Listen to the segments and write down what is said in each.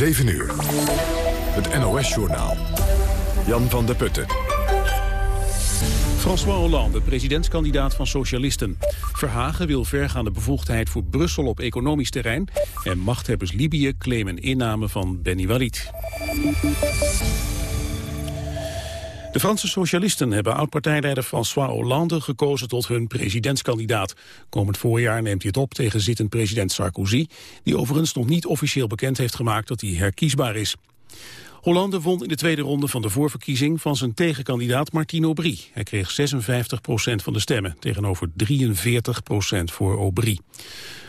7 uur. Het NOS-journaal. Jan van der Putten. François Hollande, presidentskandidaat van Socialisten. Verhagen wil vergaande bevoegdheid voor Brussel op economisch terrein... en machthebbers Libië claimen inname van Benny Walid. De Franse socialisten hebben oud-partijleider François Hollande gekozen tot hun presidentskandidaat. Komend voorjaar neemt hij het op tegen zittend president Sarkozy, die overigens nog niet officieel bekend heeft gemaakt dat hij herkiesbaar is. Hollande won in de tweede ronde van de voorverkiezing van zijn tegenkandidaat Martine Aubry. Hij kreeg 56% van de stemmen, tegenover 43% voor Aubry.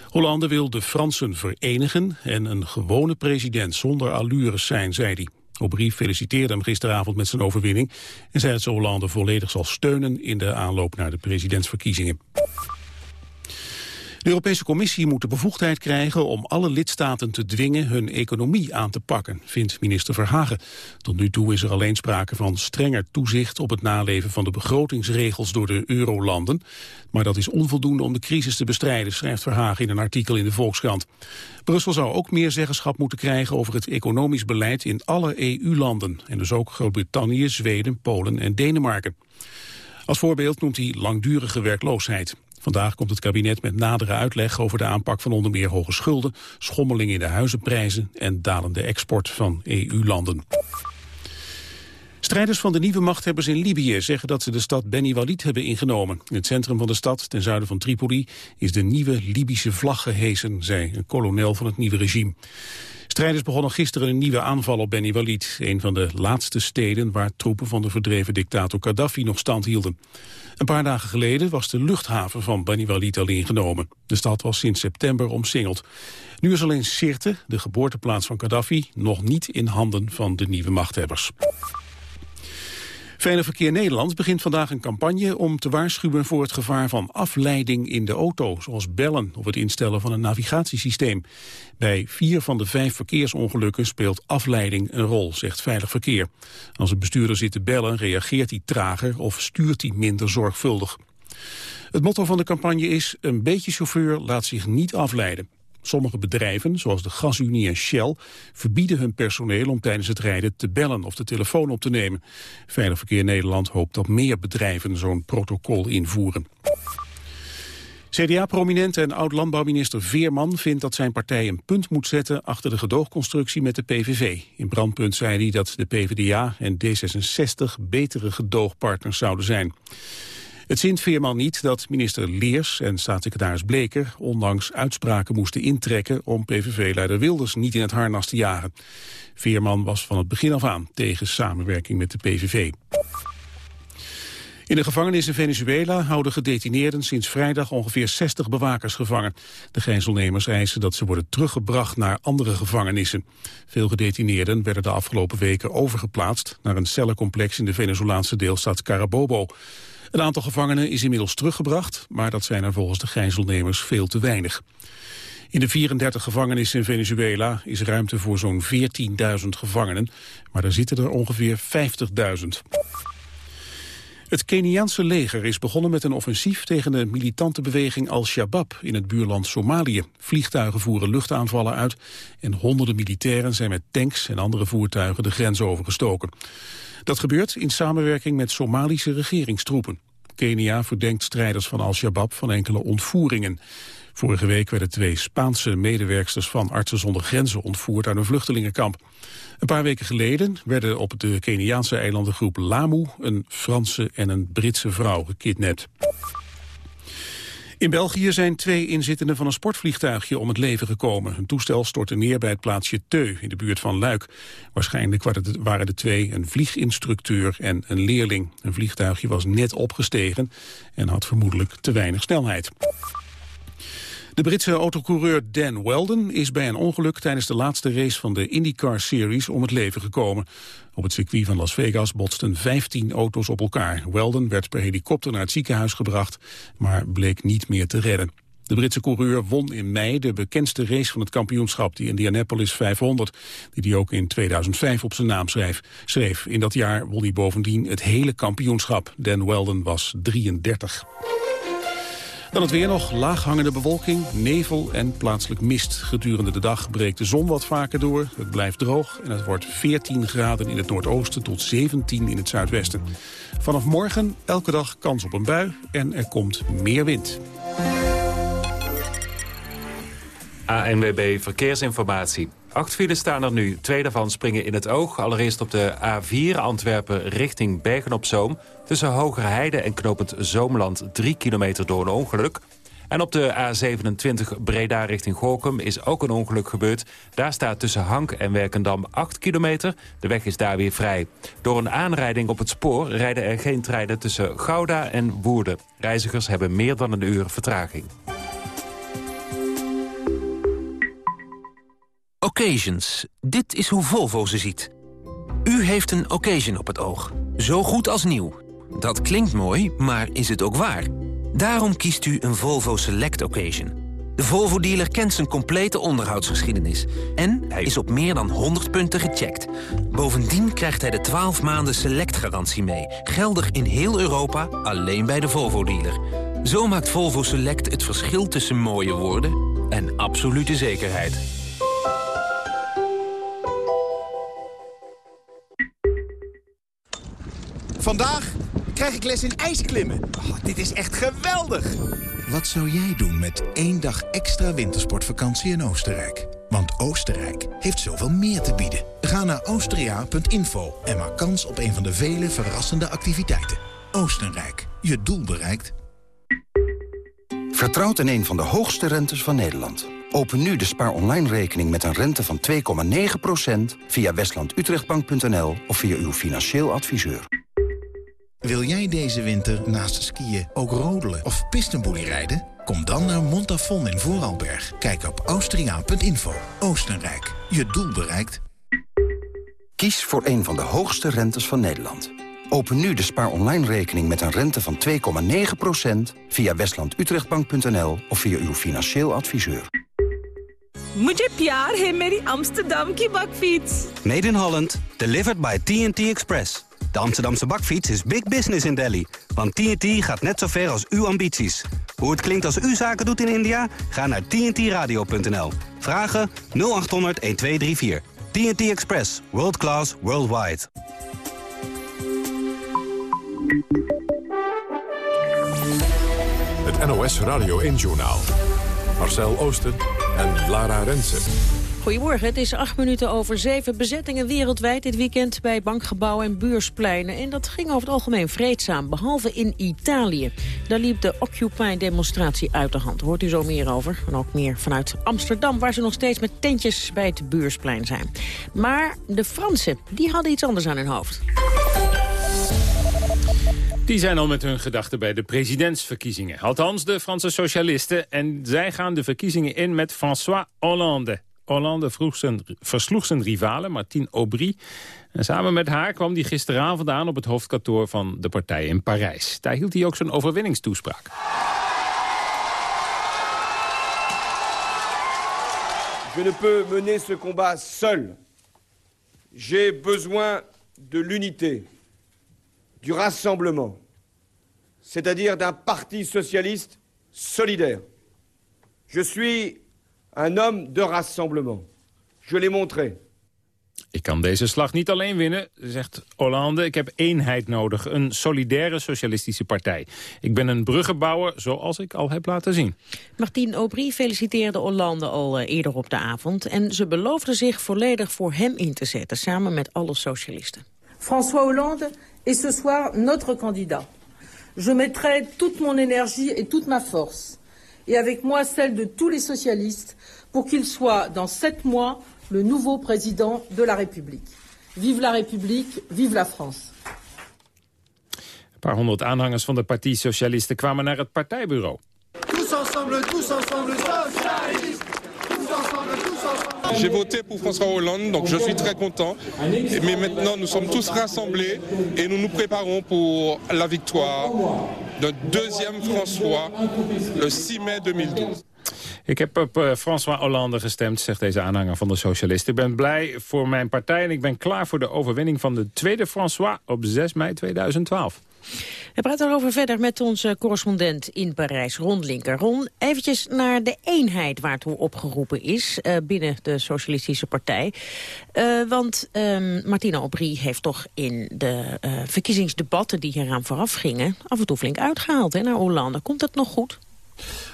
Hollande wil de Fransen verenigen en een gewone president zonder allures zijn, zei hij. Aubry feliciteerde hem gisteravond met zijn overwinning en zei dat ze Hollande volledig zal steunen in de aanloop naar de presidentsverkiezingen. De Europese Commissie moet de bevoegdheid krijgen om alle lidstaten te dwingen hun economie aan te pakken, vindt minister Verhagen. Tot nu toe is er alleen sprake van strenger toezicht op het naleven van de begrotingsregels door de eurolanden. Maar dat is onvoldoende om de crisis te bestrijden, schrijft Verhagen in een artikel in de Volkskrant. Brussel zou ook meer zeggenschap moeten krijgen over het economisch beleid in alle EU-landen. En dus ook Groot-Brittannië, Zweden, Polen en Denemarken. Als voorbeeld noemt hij langdurige werkloosheid. Vandaag komt het kabinet met nadere uitleg over de aanpak van onder meer hoge schulden, schommeling in de huizenprijzen en dalende export van EU-landen. Strijders van de nieuwe machthebbers in Libië zeggen dat ze de stad Beni Walid hebben ingenomen. In het centrum van de stad, ten zuiden van Tripoli, is de nieuwe Libische vlag gehesen, zei een kolonel van het nieuwe regime. Strijders begonnen gisteren een nieuwe aanval op Beni Walid, een van de laatste steden waar troepen van de verdreven dictator Gaddafi nog stand hielden. Een paar dagen geleden was de luchthaven van Bani Walid al ingenomen. De stad was sinds september omsingeld. Nu is alleen Sirte, de geboorteplaats van Gaddafi, nog niet in handen van de nieuwe machthebbers. Veilig Verkeer Nederland begint vandaag een campagne om te waarschuwen voor het gevaar van afleiding in de auto, zoals bellen of het instellen van een navigatiesysteem. Bij vier van de vijf verkeersongelukken speelt afleiding een rol, zegt Veilig Verkeer. Als een bestuurder zit te bellen, reageert hij trager of stuurt hij minder zorgvuldig. Het motto van de campagne is, een beetje chauffeur laat zich niet afleiden. Sommige bedrijven, zoals de Gasunie en Shell, verbieden hun personeel om tijdens het rijden te bellen of de telefoon op te nemen. Veilig Verkeer Nederland hoopt dat meer bedrijven zo'n protocol invoeren. CDA-prominent en oud-landbouwminister Veerman vindt dat zijn partij een punt moet zetten achter de gedoogconstructie met de PVV. In Brandpunt zei hij dat de PvdA en D66 betere gedoogpartners zouden zijn. Het zint Veerman niet dat minister Leers en staatssecretaris Bleker ondanks uitspraken moesten intrekken om PVV-leider Wilders niet in het harnas te jagen. Veerman was van het begin af aan tegen samenwerking met de PVV. In de gevangenis in Venezuela houden gedetineerden sinds vrijdag ongeveer 60 bewakers gevangen. De gijzelnemers eisen dat ze worden teruggebracht naar andere gevangenissen. Veel gedetineerden werden de afgelopen weken overgeplaatst naar een cellencomplex in de Venezolaanse deelstaat Carabobo. Een aantal gevangenen is inmiddels teruggebracht, maar dat zijn er volgens de gijzelnemers veel te weinig. In de 34 gevangenissen in Venezuela is ruimte voor zo'n 14.000 gevangenen, maar er zitten er ongeveer 50.000. Het Keniaanse leger is begonnen met een offensief tegen de militante beweging Al-Shabaab in het buurland Somalië. Vliegtuigen voeren luchtaanvallen uit en honderden militairen zijn met tanks en andere voertuigen de grens overgestoken. Dat gebeurt in samenwerking met Somalische regeringstroepen. Kenia verdenkt strijders van Al-Shabaab van enkele ontvoeringen. Vorige week werden twee Spaanse medewerksters van Artsen zonder Grenzen ontvoerd uit een vluchtelingenkamp. Een paar weken geleden werden op de Keniaanse eilandengroep Lamu een Franse en een Britse vrouw gekidnapt. In België zijn twee inzittenden van een sportvliegtuigje om het leven gekomen. Een toestel stortte neer bij het plaatsje Teu in de buurt van Luik. Waarschijnlijk waren de twee een vlieginstructeur en een leerling. Een vliegtuigje was net opgestegen en had vermoedelijk te weinig snelheid. De Britse autocoureur Dan Weldon is bij een ongeluk tijdens de laatste race van de IndyCar Series om het leven gekomen. Op het circuit van Las Vegas botsten 15 auto's op elkaar. Weldon werd per helikopter naar het ziekenhuis gebracht, maar bleek niet meer te redden. De Britse coureur won in mei de bekendste race van het kampioenschap, die Indianapolis 500, die hij ook in 2005 op zijn naam schreef. schreef. In dat jaar won hij bovendien het hele kampioenschap. Dan Weldon was 33. Dan het weer nog, laaghangende bewolking, nevel en plaatselijk mist. Gedurende de dag breekt de zon wat vaker door, het blijft droog... en het wordt 14 graden in het noordoosten tot 17 in het zuidwesten. Vanaf morgen elke dag kans op een bui en er komt meer wind. ANWB Verkeersinformatie. Acht files staan er nu. Twee daarvan springen in het oog. Allereerst op de A4 Antwerpen richting Bergen-op-Zoom. Tussen Hogerheide en Knopend Zoomland 3 kilometer door een ongeluk. En op de A27 Breda richting Gorkum is ook een ongeluk gebeurd. Daar staat tussen Hank en Werkendam 8 kilometer. De weg is daar weer vrij. Door een aanrijding op het spoor rijden er geen treinen tussen Gouda en Woerden. Reizigers hebben meer dan een uur vertraging. Occasions. Dit is hoe Volvo ze ziet. U heeft een occasion op het oog. Zo goed als nieuw. Dat klinkt mooi, maar is het ook waar? Daarom kiest u een Volvo Select Occasion. De Volvo-dealer kent zijn complete onderhoudsgeschiedenis. En hij is op meer dan 100 punten gecheckt. Bovendien krijgt hij de 12 maanden Select-garantie mee. Geldig in heel Europa, alleen bij de Volvo-dealer. Zo maakt Volvo Select het verschil tussen mooie woorden en absolute zekerheid. Vandaag krijg ik les in ijsklimmen. Oh, dit is echt geweldig. Wat zou jij doen met één dag extra wintersportvakantie in Oostenrijk? Want Oostenrijk heeft zoveel meer te bieden. Ga naar austria.info en maak kans op een van de vele verrassende activiteiten. Oostenrijk, je doel bereikt. Vertrouwt in een van de hoogste rentes van Nederland. Open nu de spaar online rekening met een rente van 2,9% via westlandutrechtbank.nl of via uw financieel adviseur. Wil jij deze winter naast skiën ook rodelen of pistenboelie rijden? Kom dan naar Montafon in Vooralberg. Kijk op austriaan.info. Oostenrijk, je doel bereikt. Kies voor een van de hoogste rentes van Nederland. Open nu de spaar online rekening met een rente van 2,9% via westlandutrechtbank.nl of via uw financieel adviseur. Mujhe pyar hai meri Amsterdam ki bakfiets. Made in Holland, delivered by TNT Express. De Amsterdamse bakfiets is big business in Delhi. Want TNT gaat net zo ver als uw ambities. Hoe het klinkt als u zaken doet in India? Ga naar tntradio.nl. Vragen 0800 1234. TNT Express. World class, worldwide. Het NOS Radio 1-journaal. Marcel Oosten en Lara Rensen. Goedemorgen, het is acht minuten over zeven bezettingen wereldwijd dit weekend bij bankgebouwen en buurspleinen. En dat ging over het algemeen vreedzaam, behalve in Italië. Daar liep de Occupy-demonstratie uit de hand. Hoort u zo meer over. En ook meer vanuit Amsterdam, waar ze nog steeds met tentjes bij het buursplein zijn. Maar de Fransen, die hadden iets anders aan hun hoofd. Die zijn al met hun gedachten bij de presidentsverkiezingen. Althans, de Franse socialisten. En zij gaan de verkiezingen in met François Hollande. Hollande zijn, versloeg zijn rivale, Martine Aubry. En samen met haar kwam hij gisteravond aan op het hoofdkantoor van de partij in Parijs. Daar hield hij ook zijn overwinningstoespraak. Je ne peux mener ce combat seul. J'ai besoin de l'unité, du rassemblement, c'est-à-dire d'un parti socialiste solidaire. Je suis un homme de rassemblement. Je l'ai montré. Ik kan deze slag niet alleen winnen, zegt Hollande. Ik heb eenheid nodig, een solidaire socialistische partij. Ik ben een bruggenbouwer, zoals ik al heb laten zien. Martine Aubry feliciteerde Hollande al eh, eerder op de avond... en ze beloofde zich volledig voor hem in te zetten, samen met alle socialisten. François Hollande is ce soir notre candidat. Je mettrai toute mon énergie et toute ma force et avec moi celle de tous les socialistes, pour qu'il soit dans sept mois le nouveau président de la République. Vive la République, vive la France. Een paar honderd aanhangers van de Partij Socialisten kwamen naar het partijbureau. Tous ensemble, tous ensemble, socialistes J'ai voté pour François Hollande, donc je suis très content. Mais maintenant, nous sommes tous rassemblés et nous nous préparons pour la victoire de deuxième François le 6 mai 2012. Ik heb op uh, François Hollande gestemd, zegt deze aanhanger van de socialisten. Ik ben blij voor mijn partij en ik ben klaar voor de overwinning van de tweede François op 6 mei 2012. We praten erover verder met onze correspondent in Parijs, Ron Linker. Ron, eventjes naar de eenheid waartoe opgeroepen is uh, binnen de Socialistische Partij. Uh, want um, Martina Aubry heeft toch in de verkiezingsdebatten die hieraan vooraf gingen... af en toe flink uitgehaald naar Hollande. Komt het nog goed?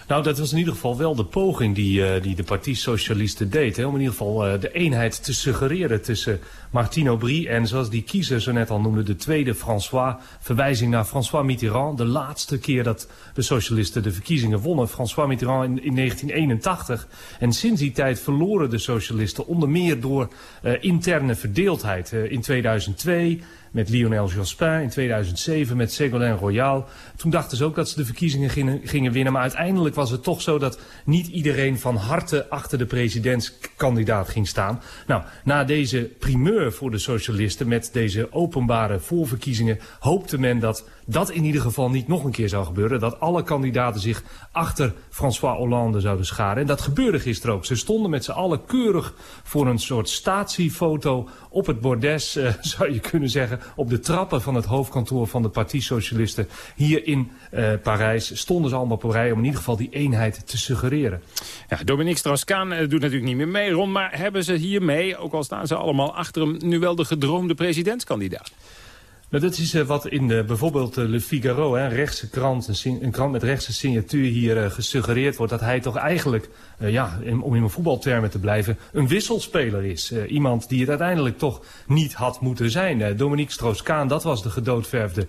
Nou, dat was in ieder geval wel de poging die, uh, die de Partie Socialisten deed. Om in ieder geval uh, de eenheid te suggereren tussen Martine Aubry en, zoals die kiezer zo net al noemde, de tweede François. Verwijzing naar François Mitterrand. De laatste keer dat de socialisten de verkiezingen wonnen. François Mitterrand in, in 1981. En sinds die tijd verloren de socialisten onder meer door uh, interne verdeeldheid. in 2002 met Lionel Jospin, in 2007 met Ségolène Royal. Toen dachten ze ook dat ze de verkiezingen gingen, gingen winnen. Maar uiteindelijk was het toch zo dat niet iedereen van harte achter de presidentskandidaat ging staan. Nou, na deze primeur voor de socialisten met deze openbare voorverkiezingen hoopte men dat dat in ieder geval niet nog een keer zou gebeuren. Dat alle kandidaten zich achter François Hollande zouden scharen. En dat gebeurde gisteren ook. Ze stonden met z'n allen keurig voor een soort statiefoto op het bordes, uh, zou je kunnen zeggen. Op de trappen van het hoofdkantoor van de Partie Socialisten hier in uh, Parijs. Stonden ze allemaal op rij om in ieder geval die eenheid te suggereren. Ja, Dominique Strauss-Kaan uh, doet natuurlijk niet meer mee, Ron. Maar hebben ze hiermee, ook al staan ze allemaal achter hem, nu wel de gedroomde presidentskandidaat? Nou, dat is uh, wat in de, bijvoorbeeld uh, Le Figaro, hè, een rechtse krant, een, een, krant met rechtse signatuur hier uh, gesuggereerd wordt dat hij toch eigenlijk, ja, om in mijn voetbaltermen te blijven, een wisselspeler is. iemand die het uiteindelijk toch niet had moeten zijn. Dominique Stroos-Kaan, dat was de gedoodverfde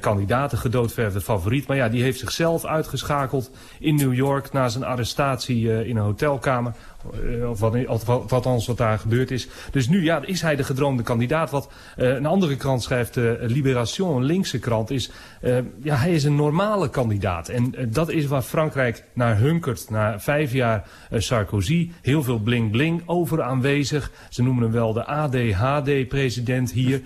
kandidaat, de gedoodverfde favoriet. Maar ja, die heeft zichzelf uitgeschakeld in New York na zijn arrestatie in een hotelkamer of wat, wat, wat daar gebeurd is. Dus nu ja, is hij de gedroomde kandidaat. Wat uh, een andere krant schrijft, uh, Libération, een linkse krant, is... ja, hij is een normale kandidaat. En dat is waar Frankrijk naar hunkert. Na vijf jaar Sarkozy, heel veel bling-bling over aanwezig. Ze noemen hem wel de ADHD-president hier.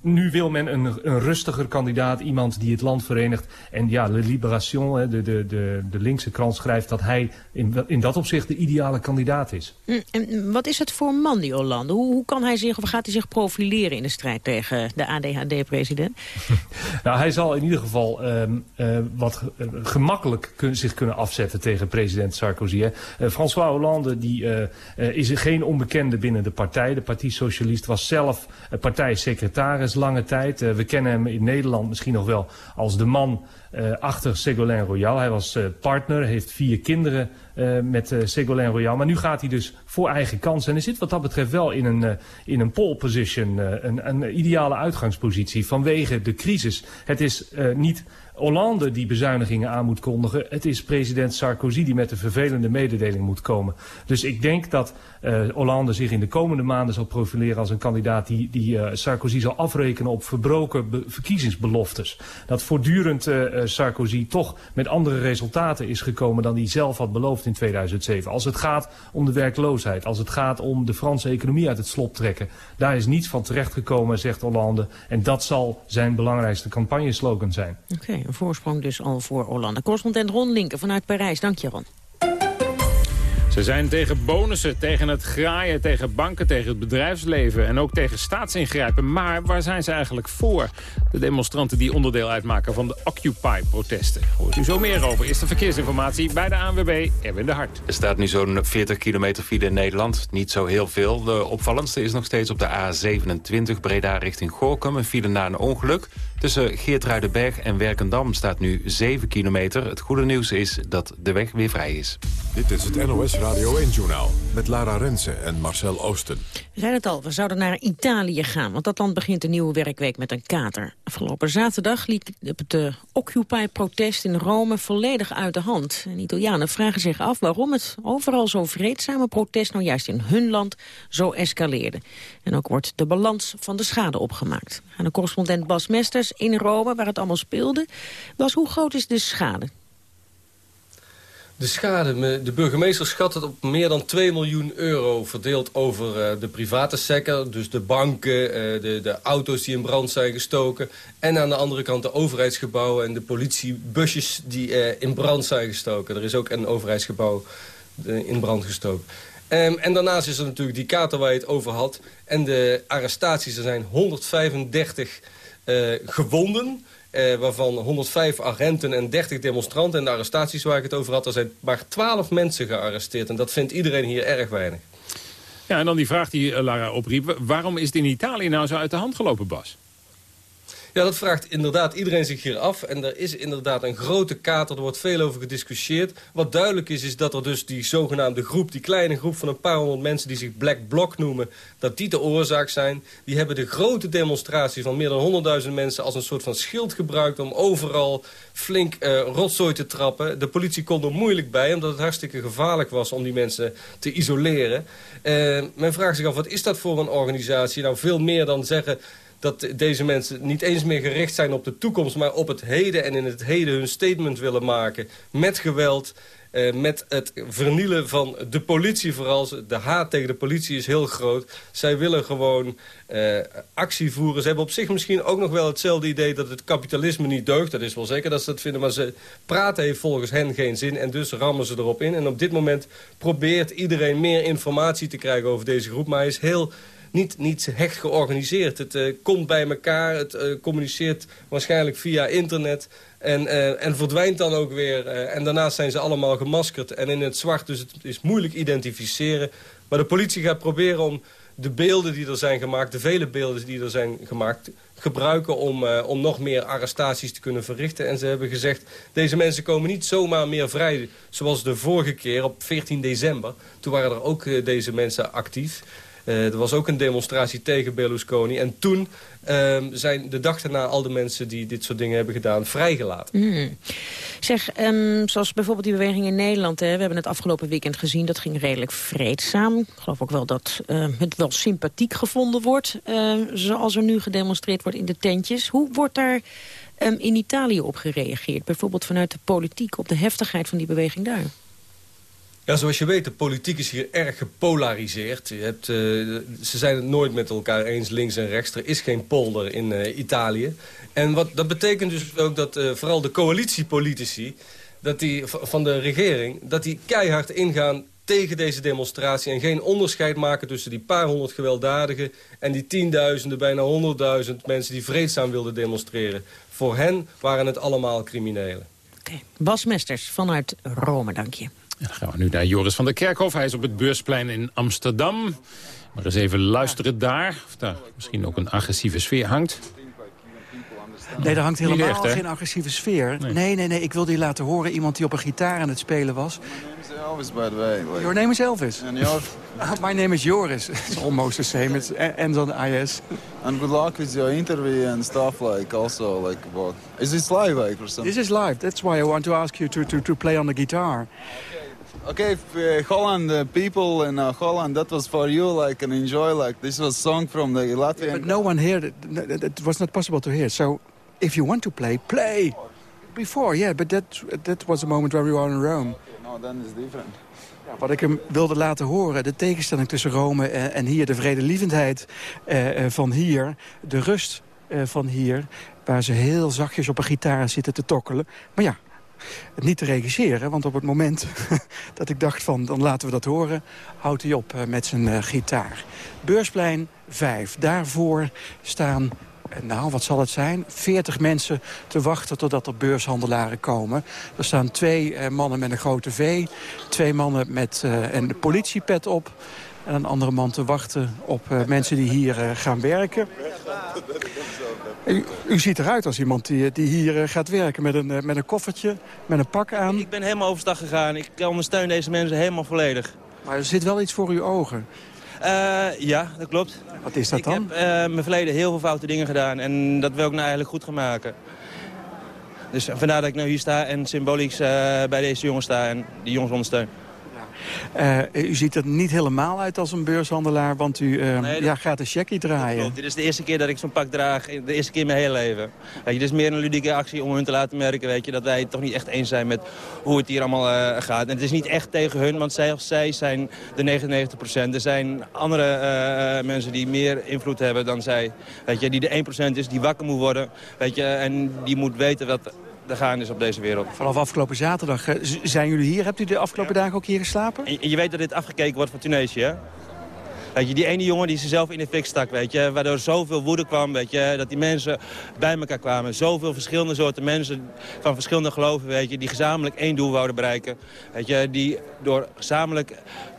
nu wil men een, een rustiger kandidaat, iemand die het land verenigt. En ja, Le Libération, de, de, de, de linkse krant, schrijft dat hij in, in dat opzicht de ideale kandidaat is. Mm, en wat is het voor man, die Hollande? Hoe, hoe, kan hij zich, of gaat hij zich profileren in de strijd tegen de ADHD-president? nou, hij zal in ieder geval um, uh, wat uh, gemakkelijk kun, zich kunnen afzetten tegen president Sarkozy. Hè. Uh, François Hollande die, is geen onbekende binnen de partij. De Partie Socialist was zelf partijsecretaris lange tijd. we kennen hem in Nederland misschien nog wel als de man achter Ségolène Royal. Hij was uh, partner, heeft vier kinderen uh, met Ségolène Royal. Maar nu gaat hij dus voor eigen kans. En hij zit wat dat betreft wel in een, in een pole position, een, een ideale uitgangspositie vanwege de crisis. Het is niet Hollande die bezuinigingen aan moet kondigen. Het is president Sarkozy die met de vervelende mededeling moet komen. Dus ik denk dat uh, Hollande zich in de komende maanden zal profileren als een kandidaat die, die uh, Sarkozy zal afrekenen op verbroken verkiezingsbeloftes. Dat voortdurend uh, Sarkozy toch met andere resultaten is gekomen dan hij zelf had beloofd in 2007. Als het gaat om de werkloosheid, als het gaat om de Franse economie uit het slot trekken. Daar is niets van terechtgekomen, zegt Hollande. En dat zal zijn belangrijkste campagneslogan zijn. Oké, een voorsprong dus al voor Hollande. Correspondent Ron Linken vanuit Parijs. Dank je, Ron. Ze zijn tegen bonussen, tegen het graaien, tegen banken, tegen het bedrijfsleven... en ook tegen staatsingrijpen. Maar waar zijn ze eigenlijk voor? De demonstranten die onderdeel uitmaken van de Occupy-protesten. Hoort u zo meer over. Eerste verkeersinformatie bij de ANWB, Erwin de Hart. Er staat nu zo'n 40 kilometer file in Nederland. Niet zo heel veel. De opvallendste is nog steeds op de A27 Breda richting Gorkum. Een file na een ongeluk. Tussen Geertruidenberg en Werkendam staat nu 7 kilometer. Het goede nieuws is dat de weg weer vrij is. Dit is het NOS Radio 1-journaal met Lara Rensen en Marcel Oosten. We zeiden het al, we zouden naar Italië gaan, want dat land begint een nieuwe werkweek met een kater. Afgelopen zaterdag liep het uh, Occupy-protest in Rome volledig uit de hand. En Italianen vragen zich af waarom het overal zo vreedzame protest nou juist in hun land zo escaleerde. En ook wordt de balans van de schade opgemaakt. En de correspondent Bas Mesters in Rome, waar het allemaal speelde, was hoe groot is de schade? De schade, de burgemeester schat het op meer dan 2 miljoen euro... verdeeld over uh, de private sector, dus de banken, uh, de, de auto's die in brand zijn gestoken... en aan de andere kant de overheidsgebouwen en de politiebusjes die uh, in brand zijn gestoken. Er is ook een overheidsgebouw in brand gestoken. Um, en daarnaast is er natuurlijk die kater waar je het over had... en de arrestaties, er zijn 135 gewonden... Uh, waarvan 105 agenten en 30 demonstranten. En de arrestaties waar ik het over had, er zijn maar 12 mensen gearresteerd. En dat vindt iedereen hier erg weinig. Ja, en dan die vraag die eh, Lara opriep. Waarom is het in Italië nou zo uit de hand gelopen, Bas? Ja, dat vraagt inderdaad iedereen zich hier af. En er is inderdaad een grote kater, er wordt veel over gediscussieerd. Wat duidelijk is, is dat er dus die zogenaamde groep... die kleine groep van een paar honderd mensen die zich Black Bloc noemen... dat die de oorzaak zijn. Die hebben de grote demonstratie van meer dan honderdduizend mensen... als een soort van schild gebruikt om overal flink uh, rotzooi te trappen. De politie kon er moeilijk bij, omdat het hartstikke gevaarlijk was... om die mensen te isoleren. Uh, men vraagt zich af, wat is dat voor een organisatie? Nou, veel meer dan zeggen dat deze mensen niet eens meer gericht zijn op de toekomst... maar op het heden en in het heden hun statement willen maken. Met geweld, eh, met het vernielen van de politie vooral. De haat tegen de politie is heel groot. Zij willen gewoon eh, actie voeren. Ze hebben op zich misschien ook nog wel hetzelfde idee... dat het kapitalisme niet deugt. Dat is wel zeker dat ze dat vinden. Maar ze praten volgens hen geen zin. En dus rammen ze erop in. En op dit moment probeert iedereen meer informatie te krijgen over deze groep. Maar hij is heel niet, niet hecht georganiseerd. Het uh, komt bij elkaar, het uh, communiceert waarschijnlijk via internet... En, uh, en verdwijnt dan ook weer. en daarnaast zijn ze allemaal gemaskerd en in het zwart. Dus het is moeilijk identificeren. Maar de politie gaat proberen om de beelden die er zijn gemaakt... de vele beelden die er zijn gemaakt gebruiken om, om nog meer arrestaties te kunnen verrichten. En ze hebben gezegd, deze mensen komen niet zomaar meer vrij... zoals de vorige keer op 14 december. Toen waren er ook deze mensen actief. Uh, er was ook een demonstratie tegen Berlusconi. En toen uh, zijn de dag daarna al de mensen die dit soort dingen hebben gedaan vrijgelaten. Mm. Zeg, um, zoals bijvoorbeeld die beweging in Nederland. Hè, we hebben het afgelopen weekend gezien. Dat ging redelijk vreedzaam. Ik geloof ook wel dat uh, het wel sympathiek gevonden wordt. zoals er nu gedemonstreerd wordt in de tentjes. Hoe wordt daar in Italië op gereageerd? Bijvoorbeeld vanuit de politiek op de heftigheid van die beweging daar? Zoals je weet, de politiek is hier erg gepolariseerd. Je hebt, uh, ze zijn het nooit met elkaar eens, links en rechts. Er is geen polder in uh, Italië. En wat, dat betekent dus ook dat uh, vooral de coalitiepolitici dat die, van de regering... dat die keihard ingaan tegen deze demonstratie... en geen onderscheid maken tussen die paar honderd gewelddadigen... en die tienduizenden, bijna honderdduizend mensen die vreedzaam wilden demonstreren. Voor hen waren het allemaal criminelen. Oké. Bas Mesters vanuit Rome, dank je. Dan gaan we nu naar Joris van der Kerkhof. Hij is op het beursplein in Amsterdam. Maar eens even luisteren daar. Of daar misschien ook een agressieve sfeer hangt. Nee, er hangt helemaal echt, geen agressieve sfeer. Nee. nee. nee, nee, Ik wilde je laten horen. Iemand die op een gitaar aan het spelen was. Elvis, by the way. Like... Your name is Elvis. And yours? My name is Joris. It's almost the same. It ends on IS. And good luck with your interview and stuff. Like also, like what? Is this live, like or something? This is live. That's why I want to ask you to to to play on the guitar. Okay, uh, Holland uh, people in uh, Holland, that was for you, like, and enjoy, like, this was song from the Latvian... Yeah, but no one here, it, it was not possible to hear. So, if you want to play, play! Before, yeah, but that, that was a moment where we were in Rome. No, then it's different. Ja, wat ik hem wilde laten horen, de tegenstelling tussen Rome en, en hier... de vredelievendheid uh, van hier, de rust van hier... waar ze heel zachtjes op een gitaar zitten te tokkelen. Maar ja, het niet te regisseren. Want op het moment dat ik dacht van dan laten we dat horen... houdt hij op met zijn gitaar. Beursplein 5. Daarvoor staan nou, wat zal het zijn? 40 mensen te wachten totdat er beurshandelaren komen. Er staan twee mannen met een grote V, twee mannen met een politiepet op... en een andere man te wachten op mensen die hier gaan werken. U, u, ziet eruit als iemand die, die hier gaat werken met een, met een koffertje, met een pak aan. Ik ben helemaal overstag gegaan. Ik ondersteun deze mensen helemaal volledig. Maar er zit wel iets voor uw ogen. Uh, ja, dat klopt. Wat is dat ik dan? Ik heb uh, mijn verleden heel veel foute dingen gedaan. En dat wil ik nou eigenlijk goed gaan maken. Dus vandaar dat ik nou hier sta en symbolisch uh, bij deze jongens sta en die jongens ondersteun. U ziet er niet helemaal uit als een beurshandelaar, want u ja, gaat een checkie draaien. Dit is de eerste keer dat ik zo'n pak draag, de eerste keer in mijn hele leven. Weet je, dit is meer een ludieke actie om hun te laten merken weet je, dat wij het toch niet echt eens zijn met hoe het hier allemaal gaat. En het is niet echt tegen hun, want zij, zij zijn de 99 procent. Er zijn andere mensen die meer invloed hebben dan zij. Weet je, die de 1% is, die wakker moet worden. Weet je, en die moet weten wat er gaan is op deze wereld. Vanaf afgelopen zaterdag eh, zijn jullie hier. Hebt u de afgelopen dagen ook hier geslapen? En je weet dat dit afgekeken wordt van Tunesië, hè? Weet je, die ene jongen die zichzelf in de fik stak, weet je, waardoor zoveel woede kwam, weet je, dat die mensen bij elkaar kwamen. Zoveel verschillende soorten mensen van verschillende geloven, weet je, die gezamenlijk één doel wouden bereiken. Weet je, die door gezamenlijk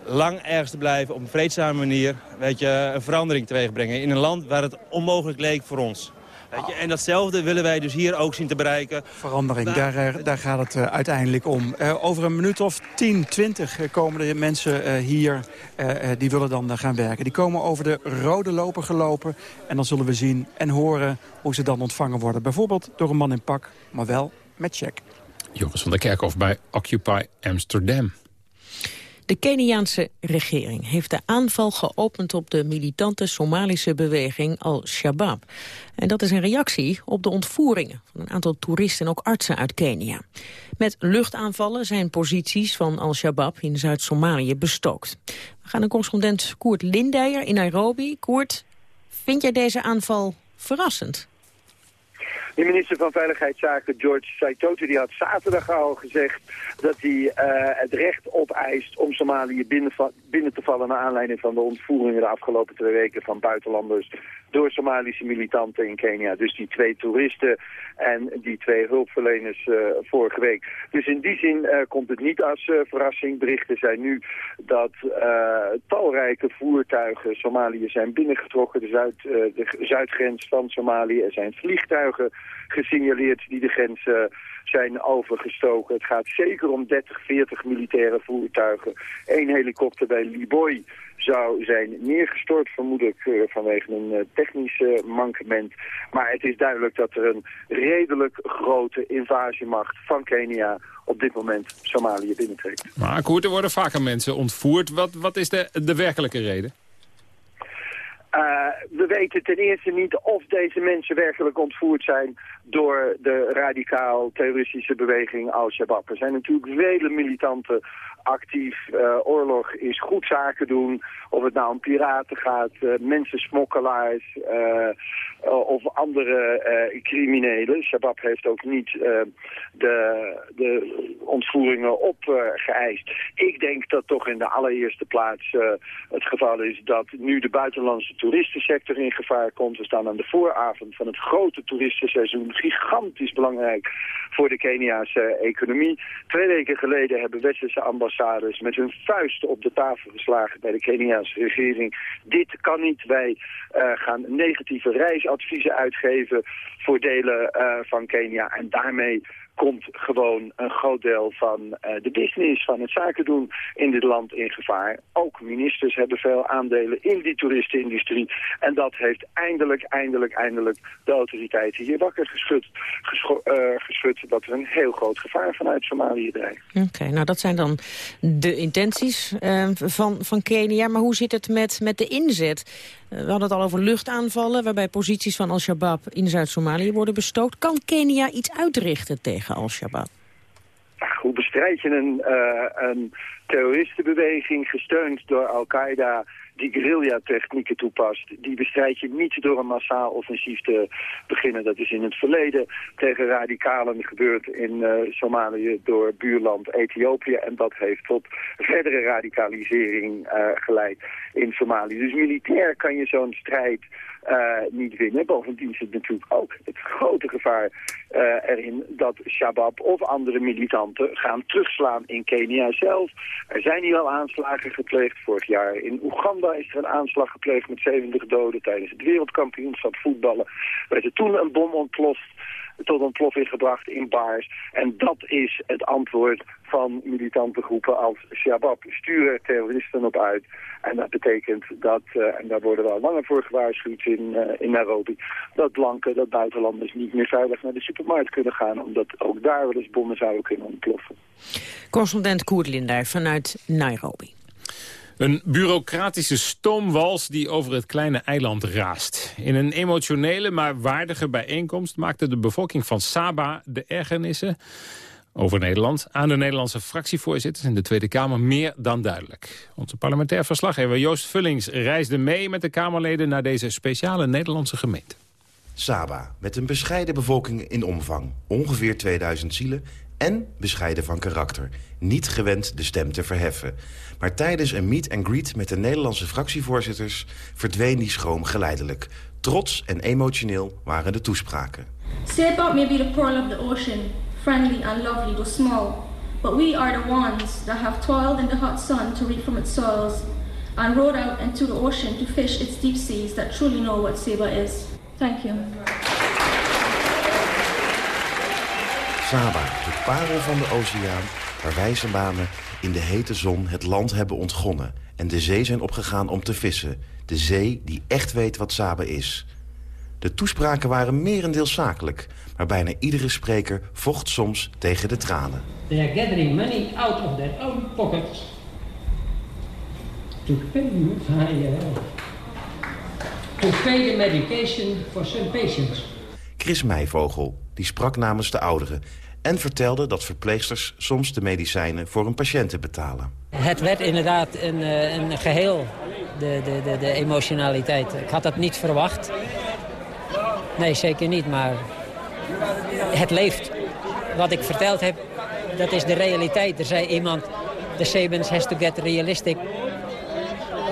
lang ergens te blijven op een vreedzame manier, weet je, een verandering teweeg brengen in een land waar het onmogelijk leek voor ons. Weet je, en datzelfde willen wij dus hier ook zien te bereiken. Verandering, daar, daar, daar gaat het uh, uiteindelijk om. Uh, over een minuut of 10, 20 komen er mensen uh, hier die willen dan gaan werken. Die komen over de rode loper gelopen. En dan zullen we zien en horen hoe ze dan ontvangen worden. Bijvoorbeeld door een man in pak, maar wel met check. Joris van der Kerkhof bij Occupy Amsterdam. De Keniaanse regering heeft de aanval geopend op de militante Somalische beweging Al-Shabaab. En dat is een reactie op de ontvoeringen van een aantal toeristen en ook artsen uit Kenia. Met luchtaanvallen zijn posities van Al-Shabaab in Zuid-Somalië bestookt. We gaan naar correspondent Koert Lindeyer in Nairobi. Koert, vind jij deze aanval verrassend? De minister van Veiligheidszaken, George Saitoto, die had zaterdag al gezegd dat hij uh, het recht opeist om Somalië binnen, te vallen naar aanleiding van de ontvoeringen de afgelopen twee weken van buitenlanders door Somalische militanten in Kenia. Dus die twee toeristen en die twee hulpverleners uh, vorige week. Dus in die zin uh, komt het niet als verrassing. Berichten zijn nu dat talrijke voertuigen Somalië zijn binnengetrokken. De zuidgrens van Somalië. Er zijn vliegtuigen gesignaleerd die de grens zijn overgestoken. Het gaat zeker om 30, 40 militaire voertuigen. Eén helikopter bij Liboy zou zijn neergestort, vermoedelijk uh, vanwege een uh, technisch mankement. Maar het is duidelijk dat er een redelijk grote invasiemacht van Kenia op dit moment Somalië binnentrekt. Maar goed, er worden vaker mensen ontvoerd. Wat, wat is de, de werkelijke reden? Uh, we weten ten eerste niet of deze mensen werkelijk ontvoerd zijn door de radicaal terroristische beweging Al-Shabaab. Er zijn natuurlijk vele militanten actief. Uh, oorlog is goed zaken doen. Of het nou om piraten gaat, uh, mensensmokkelaars uh, of andere criminelen. Shabab heeft ook niet de, de ontvoeringen opgeëist. Ik denk dat toch in de allereerste plaats het geval is dat nu de buitenlandse toeristensector in gevaar komt. We staan aan de vooravond van het grote toeristenseizoen. Gigantisch belangrijk voor de Keniaanse economie. Twee weken geleden hebben westerse met hun vuisten op de tafel geslagen bij de Keniaanse regering. Dit kan niet. Wij uh, gaan negatieve reisadviezen uitgeven voor delen uh, van Kenia. En daarmee komt gewoon een groot deel van uh, de business, van het zaken doen in dit land in gevaar. Ook ministers hebben veel aandelen in die toeristenindustrie. En dat heeft eindelijk, eindelijk, eindelijk de autoriteiten hier wakker geschud, uh, geschud dat er een heel groot gevaar vanuit Somalië dreigt. Oké, nou dat zijn dan de intenties uh, van, van Kenia. Maar hoe zit het met, met de inzet? We hadden het al over luchtaanvallen... waarbij posities van Al-Shabaab in Zuid-Somalië worden bestookt. Kan Kenia iets uitrichten tegen Al-Shabaab? Hoe bestrijd je een, uh, een terroristenbeweging gesteund door Al-Qaeda die guerrilla-technieken toepast, die bestrijd je niet door een massaal offensief te beginnen. Dat is in het verleden tegen radicalen gebeurd in uh, Somalië door buurland Ethiopië. En dat heeft tot verdere radicalisering uh, geleid in Somalië. Dus militair kan je zo'n strijd niet winnen. Bovendien zit natuurlijk ook het grote gevaar erin dat Shabab of andere militanten gaan terugslaan in Kenia zelf. Er zijn hier al aanslagen gepleegd vorig jaar. In Oeganda is er een aanslag gepleegd met 70 doden tijdens het wereldkampioenschap voetballen. Er er toen een bom ontploft tot ontploffing gebracht in bars. En dat is het antwoord van militante groepen als Shabab. Sturen terroristen op uit. En dat betekent dat, uh, en daar worden we al langer voor gewaarschuwd in, uh, in Nairobi, dat blanken, dat buitenlanders niet meer veilig naar de supermarkt kunnen gaan. Omdat ook daar wel eens bommen zouden kunnen ontploffen. Correspondent Koert vanuit Nairobi. Een bureaucratische stoomwals die over het kleine eiland raast. In een emotionele maar waardige bijeenkomst maakte de bevolking van Saba de ergernissen over Nederland aan de Nederlandse fractievoorzitters in de Tweede Kamer meer dan duidelijk. Onze parlementair verslaggever Joost Vullings reisde mee met de Kamerleden naar deze speciale Nederlandse gemeente. Saba, met een bescheiden bevolking in omvang, ongeveer 2000 zielen en bescheiden van karakter. Niet gewend de stem te verheffen. Maar tijdens een meet and greet met de Nederlandse fractievoorzitters... verdween die schroom geleidelijk. Trots en emotioneel waren de toespraken. Saba may be the pearl of the ocean, friendly and lovely, though small. But we are the ones that have toiled in the hot sun to reap from its soils... and rode out into the ocean to fish its deep seas that truly know what Saba is. Thank you. Saba, de parel van de oceaan, waar wijze manen in de hete zon het land hebben ontgonnen... en de zee zijn opgegaan om te vissen. De zee die echt weet wat Saba is. De toespraken waren merendeels zakelijk... maar bijna iedere spreker vocht soms tegen de tranen. They are gathering money out of their own pockets... to pay, to pay the medication for some patients. Chris Meijvogel, die sprak namens de ouderen en vertelde dat verpleegsters soms de medicijnen voor hun patiënten betalen. Het werd inderdaad een, eh, een geheel, de, de, de, de emotionaliteit. Ik had dat niet verwacht. Nee, zeker niet, maar het leeft. Wat ik verteld heb, dat is de realiteit. Er zei iemand, the Sabins has to get realistic.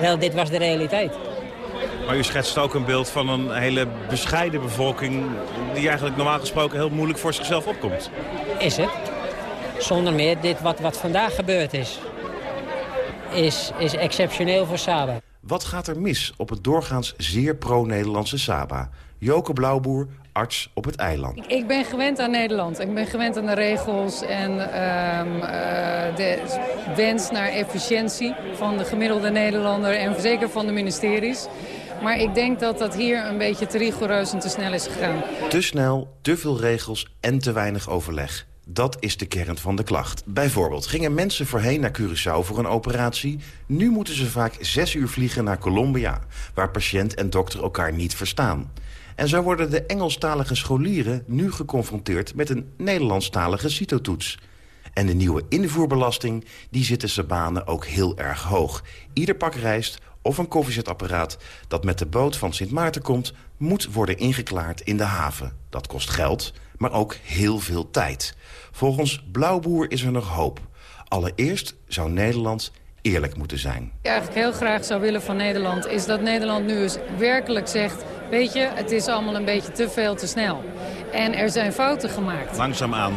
Wel, dit was de realiteit. Maar u schetst ook een beeld van een hele bescheiden bevolking... die eigenlijk normaal gesproken heel moeilijk voor zichzelf opkomt. Is het. Zonder meer, dit wat, wat vandaag gebeurd is, is, is exceptioneel voor Saba. Wat gaat er mis op het doorgaans zeer pro-Nederlandse Saba? Joke Blauwboer, arts op het eiland. Ik ben gewend aan Nederland. Ik ben gewend aan de regels en uh, uh, de wens naar efficiëntie van de gemiddelde Nederlander en zeker van de ministeries. Maar ik denk dat dat hier een beetje te rigoureus en te snel is gegaan. Te snel, te veel regels en te weinig overleg. Dat is de kern van de klacht. Bijvoorbeeld gingen mensen voorheen naar Curaçao voor een operatie. Nu moeten ze vaak zes uur vliegen naar Colombia... waar patiënt en dokter elkaar niet verstaan. En zo worden de Engelstalige scholieren nu geconfronteerd... met een Nederlandstalige citotoets. En de nieuwe invoerbelasting die zit de Sabanen ook heel erg hoog. Ieder pak rijst of een koffiezetapparaat dat met de boot van Sint Maarten komt... moet worden ingeklaard in de haven. Dat kost geld, maar ook heel veel tijd. Volgens Blauwboer is er nog hoop. Allereerst zou Nederland eerlijk moeten zijn. ik eigenlijk heel graag zou willen van Nederland... is dat Nederland nu eens werkelijk zegt... weet je, het is allemaal een beetje te veel te snel. En er zijn fouten gemaakt. Langzaamaan.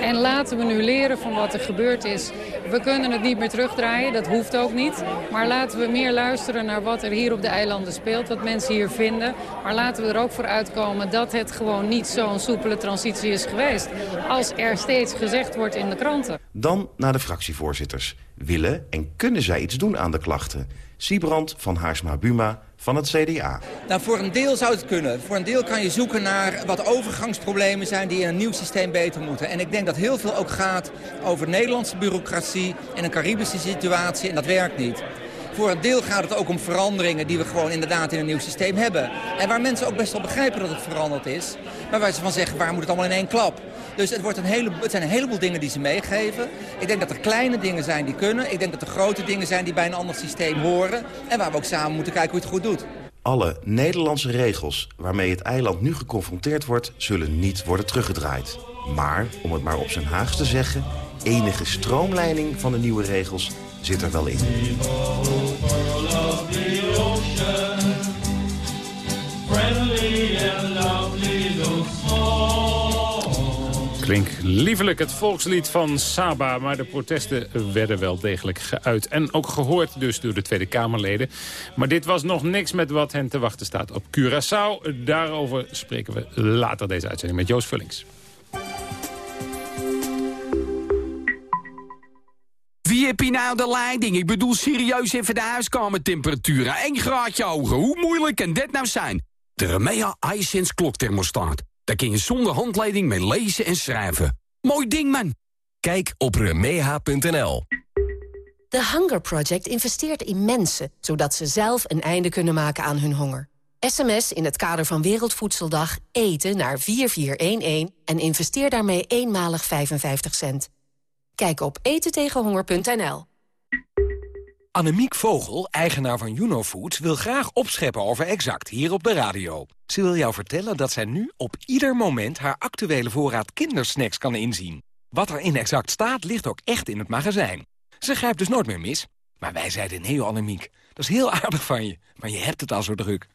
En laten we nu leren van wat er gebeurd is. We kunnen het niet meer terugdraaien, dat hoeft ook niet. Maar laten we meer luisteren naar wat er hier op de eilanden speelt, wat mensen hier vinden. Maar laten we er ook voor uitkomen dat het gewoon niet zo'n soepele transitie is geweest. Als er steeds gezegd wordt in de kranten. Dan naar de fractievoorzitters. Willen en kunnen zij iets doen aan de klachten? Siebrand van Haarsma Buma van het CDA. Nou, voor een deel zou het kunnen. Voor een deel kan je zoeken naar wat overgangsproblemen zijn... die in een nieuw systeem beter moeten. En ik denk dat heel veel ook gaat over Nederlandse bureaucratie... en een Caribische situatie, en dat werkt niet. Voor een deel gaat het ook om veranderingen die we gewoon inderdaad in een nieuw systeem hebben. En waar mensen ook best wel begrijpen dat het veranderd is. Maar waar ze van zeggen, waar moet het allemaal in één klap? Dus het, wordt een hele, het zijn een heleboel dingen die ze meegeven. Ik denk dat er kleine dingen zijn die kunnen. Ik denk dat er grote dingen zijn die bij een ander systeem horen. En waar we ook samen moeten kijken hoe het goed doet. Alle Nederlandse regels waarmee het eiland nu geconfronteerd wordt... zullen niet worden teruggedraaid. Maar, om het maar op zijn Haags te zeggen... enige stroomleiding van de nieuwe regels zit er wel in. Klink liefelijk het volkslied van Saba, maar de protesten werden wel degelijk geuit. En ook gehoord dus door de Tweede Kamerleden. Maar dit was nog niks met wat hen te wachten staat op Curaçao. Daarover spreken we later deze uitzending met Joost Vullings. Wie heb je nou de leiding? Ik bedoel serieus even de huiskamertemperatuur. 1 graadje hoger. Hoe moeilijk kan dit nou zijn? De Remea iSense klokthermostaat. Daar kun je zonder handleiding mee lezen en schrijven. Mooi ding, man! Kijk op remeha.nl. The Hunger Project investeert in mensen... zodat ze zelf een einde kunnen maken aan hun honger. SMS in het kader van Wereldvoedseldag eten naar 4411... en investeer daarmee eenmalig 55 cent. Kijk op etentegenhonger.nl. Annemiek Vogel, eigenaar van Juno Foods, wil graag opscheppen over Exact hier op de radio. Ze wil jou vertellen dat zij nu op ieder moment haar actuele voorraad kindersnacks kan inzien. Wat er in Exact staat, ligt ook echt in het magazijn. Ze grijpt dus nooit meer mis. Maar wij zeiden nee, Annemiek. Dat is heel aardig van je, maar je hebt het al zo druk.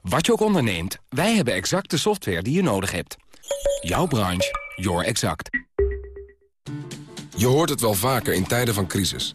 Wat je ook onderneemt, wij hebben exact de software die je nodig hebt. Jouw branche, your exact. Je hoort het wel vaker in tijden van crisis.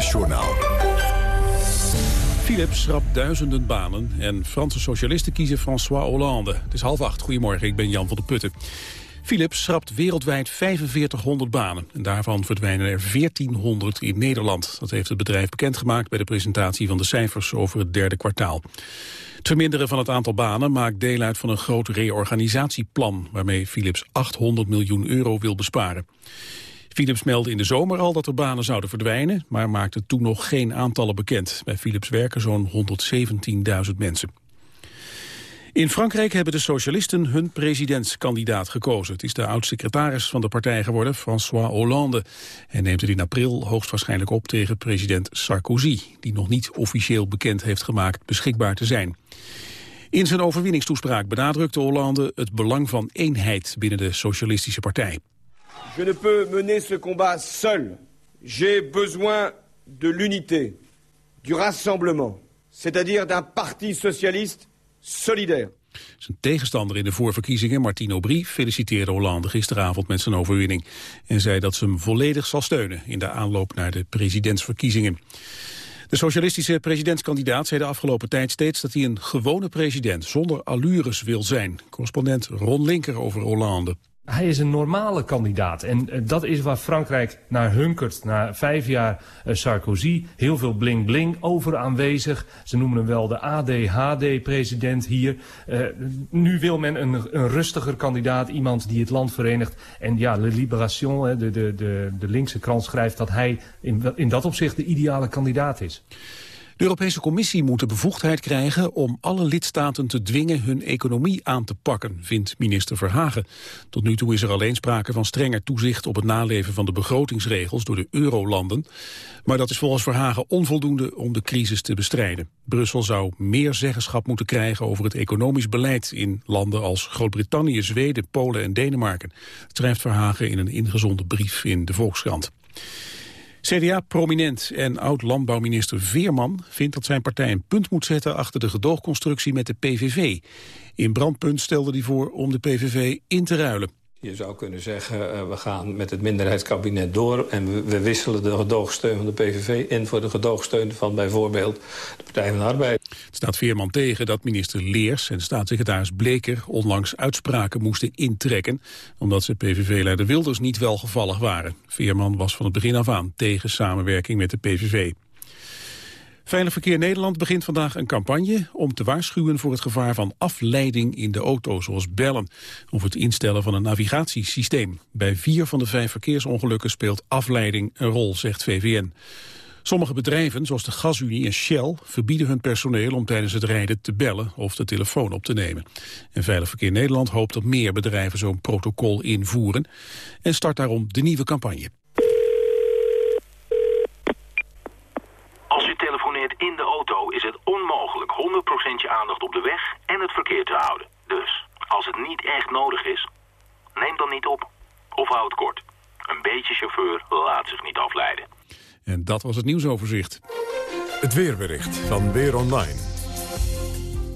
NOS-journaal. Philips schrapt duizenden banen en Franse socialisten kiezen François Hollande. Het is half acht. Goedemorgen, ik ben Jan van der Putten. Philips schrapt wereldwijd 4500 banen. En daarvan verdwijnen er 1400 in Nederland. Dat heeft het bedrijf bekendgemaakt bij de presentatie van de cijfers over het derde kwartaal. Het verminderen van het aantal banen maakt deel uit van een groot reorganisatieplan... waarmee Philips 800 miljoen euro wil besparen. Philips meldde in de zomer al dat er banen zouden verdwijnen, maar maakte toen nog geen aantallen bekend. Bij Philips werken zo'n 117.000 mensen. In Frankrijk hebben de socialisten hun presidentskandidaat gekozen. Het is de oud-secretaris van de partij geworden, François Hollande. Hij neemt het in april hoogstwaarschijnlijk op tegen president Sarkozy... die nog niet officieel bekend heeft gemaakt beschikbaar te zijn. In zijn overwinningstoespraak benadrukte Hollande het belang van eenheid binnen de socialistische partij. Je ne peux mener ce combat seul. J'ai besoin de l'unité, du rassemblement, c'est-à-dire d'un parti socialiste solidaire. Zijn tegenstander in de voorverkiezingen, Martine Aubry, feliciteerde Hollande gisteravond met zijn overwinning. En zei dat ze hem volledig zal steunen in de aanloop naar de presidentsverkiezingen. De socialistische presidentskandidaat zei de afgelopen tijd steeds dat hij een gewone president zonder allures wil zijn. Correspondent Ron Linker over Hollande. Hij is een normale kandidaat. En uh, dat is waar Frankrijk naar hunkert. Na vijf jaar uh, Sarkozy, heel veel bling-bling over aanwezig. Ze noemen hem wel de ADHD-president hier. Uh, nu wil men een, een, rustiger kandidaat, iemand die het land verenigt. En ja, Le Libération, de, de, de, de linkse krant, schrijft dat hij in, in dat opzicht de ideale kandidaat is. De Europese Commissie moet de bevoegdheid krijgen om alle lidstaten te dwingen hun economie aan te pakken, vindt minister Verhagen. Tot nu toe is er alleen sprake van strenger toezicht op het naleven van de begrotingsregels door de eurolanden. Maar dat is volgens Verhagen onvoldoende om de crisis te bestrijden. Brussel zou meer zeggenschap moeten krijgen over het economisch beleid in landen als Groot-Brittannië, Zweden, Polen en Denemarken, schrijft Verhagen in een ingezonden brief in de Volkskrant. CDA-prominent en oud-landbouwminister Veerman vindt dat zijn partij een punt moet zetten achter de gedoogconstructie met de PVV. In Brandpunt stelde hij voor om de PVV in te ruilen. Je zou kunnen zeggen, uh, we gaan met het minderheidskabinet door... en we, we, wisselen de gedoogsteun van de PVV in voor de gedoogsteun van bijvoorbeeld de Partij van de Arbeid. Het staat Veerman tegen dat minister Leers en staatssecretaris Bleker... onlangs uitspraken moesten intrekken... omdat ze PVV-leider Wilders niet welgevallig waren. Veerman was van het begin af aan tegen samenwerking met de PVV. Veilig Verkeer Nederland begint vandaag een campagne om te waarschuwen voor het gevaar van afleiding in de auto, zoals bellen, of het instellen van een navigatiesysteem. Bij vier van de vijf verkeersongelukken speelt afleiding een rol, zegt VVN. Sommige bedrijven, zoals de Gasunie en Shell, verbieden hun personeel om tijdens het rijden te bellen of de telefoon op te nemen. En Veilig Verkeer Nederland hoopt dat meer bedrijven zo'n protocol invoeren en start daarom de nieuwe campagne. Als in de auto is het onmogelijk 100% je aandacht op de weg en het verkeer te houden. Dus, als het niet echt nodig is, neem dan niet op. Of houd het kort. Een beetje chauffeur laat zich niet afleiden. En dat was het nieuwsoverzicht. Het weerbericht van Weer Online.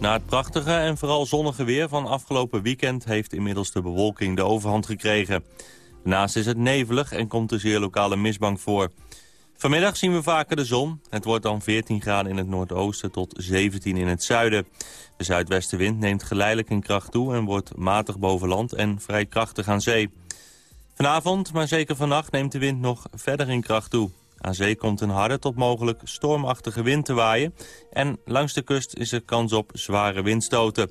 Na het prachtige en vooral zonnige weer van afgelopen weekend... heeft inmiddels de bewolking de overhand gekregen. Daarnaast is het nevelig en komt er zeer lokale mistbank voor. Vanmiddag zien we vaker de zon. Het wordt dan 14 graden in het noordoosten tot 17 in het zuiden. De zuidwestenwind neemt geleidelijk in kracht toe... en wordt matig boven land en vrij krachtig aan zee. Vanavond, maar zeker vannacht, neemt de wind nog verder in kracht toe. Aan zee komt een harde tot mogelijk stormachtige wind te waaien... en langs de kust is er kans op zware windstoten.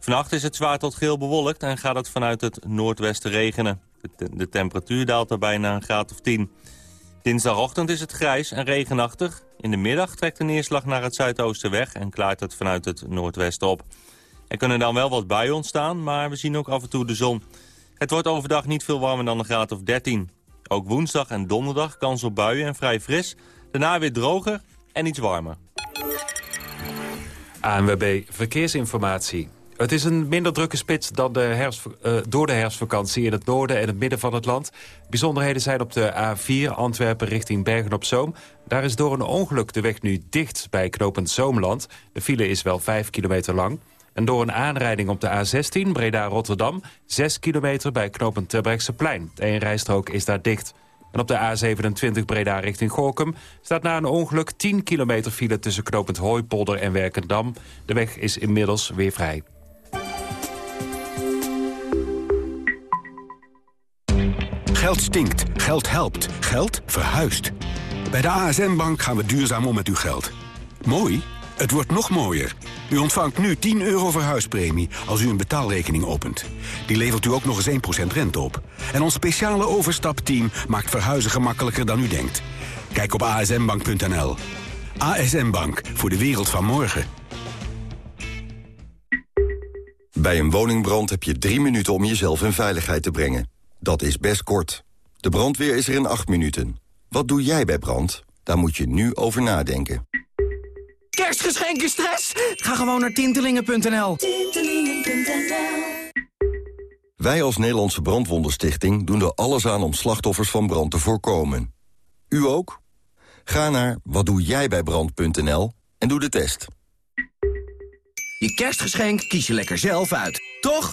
Vannacht is het zwaar tot geel bewolkt en gaat het vanuit het noordwesten regenen. De, temperatuur daalt daarbij naar een graad of 10. Dinsdagochtend is het grijs en regenachtig. In de middag trekt de neerslag naar het zuidoosten weg... en klaart het vanuit het noordwesten op. Er kunnen dan wel wat buien ontstaan, maar we zien ook af en toe de zon. Het wordt overdag niet veel warmer dan een graad of 13. Ook woensdag en donderdag kans op buien en vrij fris. Daarna weer droger en iets warmer. ANWB Verkeersinformatie. Het is een minder drukke spits dan de herfst, uh, door de herfstvakantie in het noorden en het midden van het land. Bijzonderheden zijn op de A4 Antwerpen richting Bergen-op-Zoom. Daar is door een ongeluk de weg nu dicht bij knooppunt Zoomland. De file is wel 5 kilometer lang. En door een aanrijding op de A16 Breda-Rotterdam... 6 kilometer bij knooppunt Terbrechtseplein. De rijstrook is daar dicht. En op de A27 Breda richting Gorkum staat na een ongeluk 10 kilometer file tussen knooppunt Hooipolder en Werkendam. De weg is inmiddels weer vrij. Geld stinkt, geld helpt, geld verhuist. Bij de ASN Bank gaan we duurzaam om met uw geld. Mooi? Het wordt nog mooier. U ontvangt nu 10 euro verhuispremie als u een betaalrekening opent. Die levert u ook nog eens 1% rente op. En ons speciale overstapteam maakt verhuizen gemakkelijker dan u denkt. Kijk op asnbank.nl. ASN Bank, voor de wereld van morgen. Bij een woningbrand heb je drie minuten om jezelf in veiligheid te brengen. Dat is best kort. De brandweer is er in acht minuten. Wat doe jij bij brand? Daar moet je nu over nadenken. Kerstgeschenken stress? Ga gewoon naar tintelingen.nl. Wij als Nederlandse Brandwondenstichting doen er alles aan om slachtoffers van brand te voorkomen. U ook? Ga naar watdoejijbijbrand.nl en doe de test. Je kerstgeschenk kies je lekker zelf uit, toch?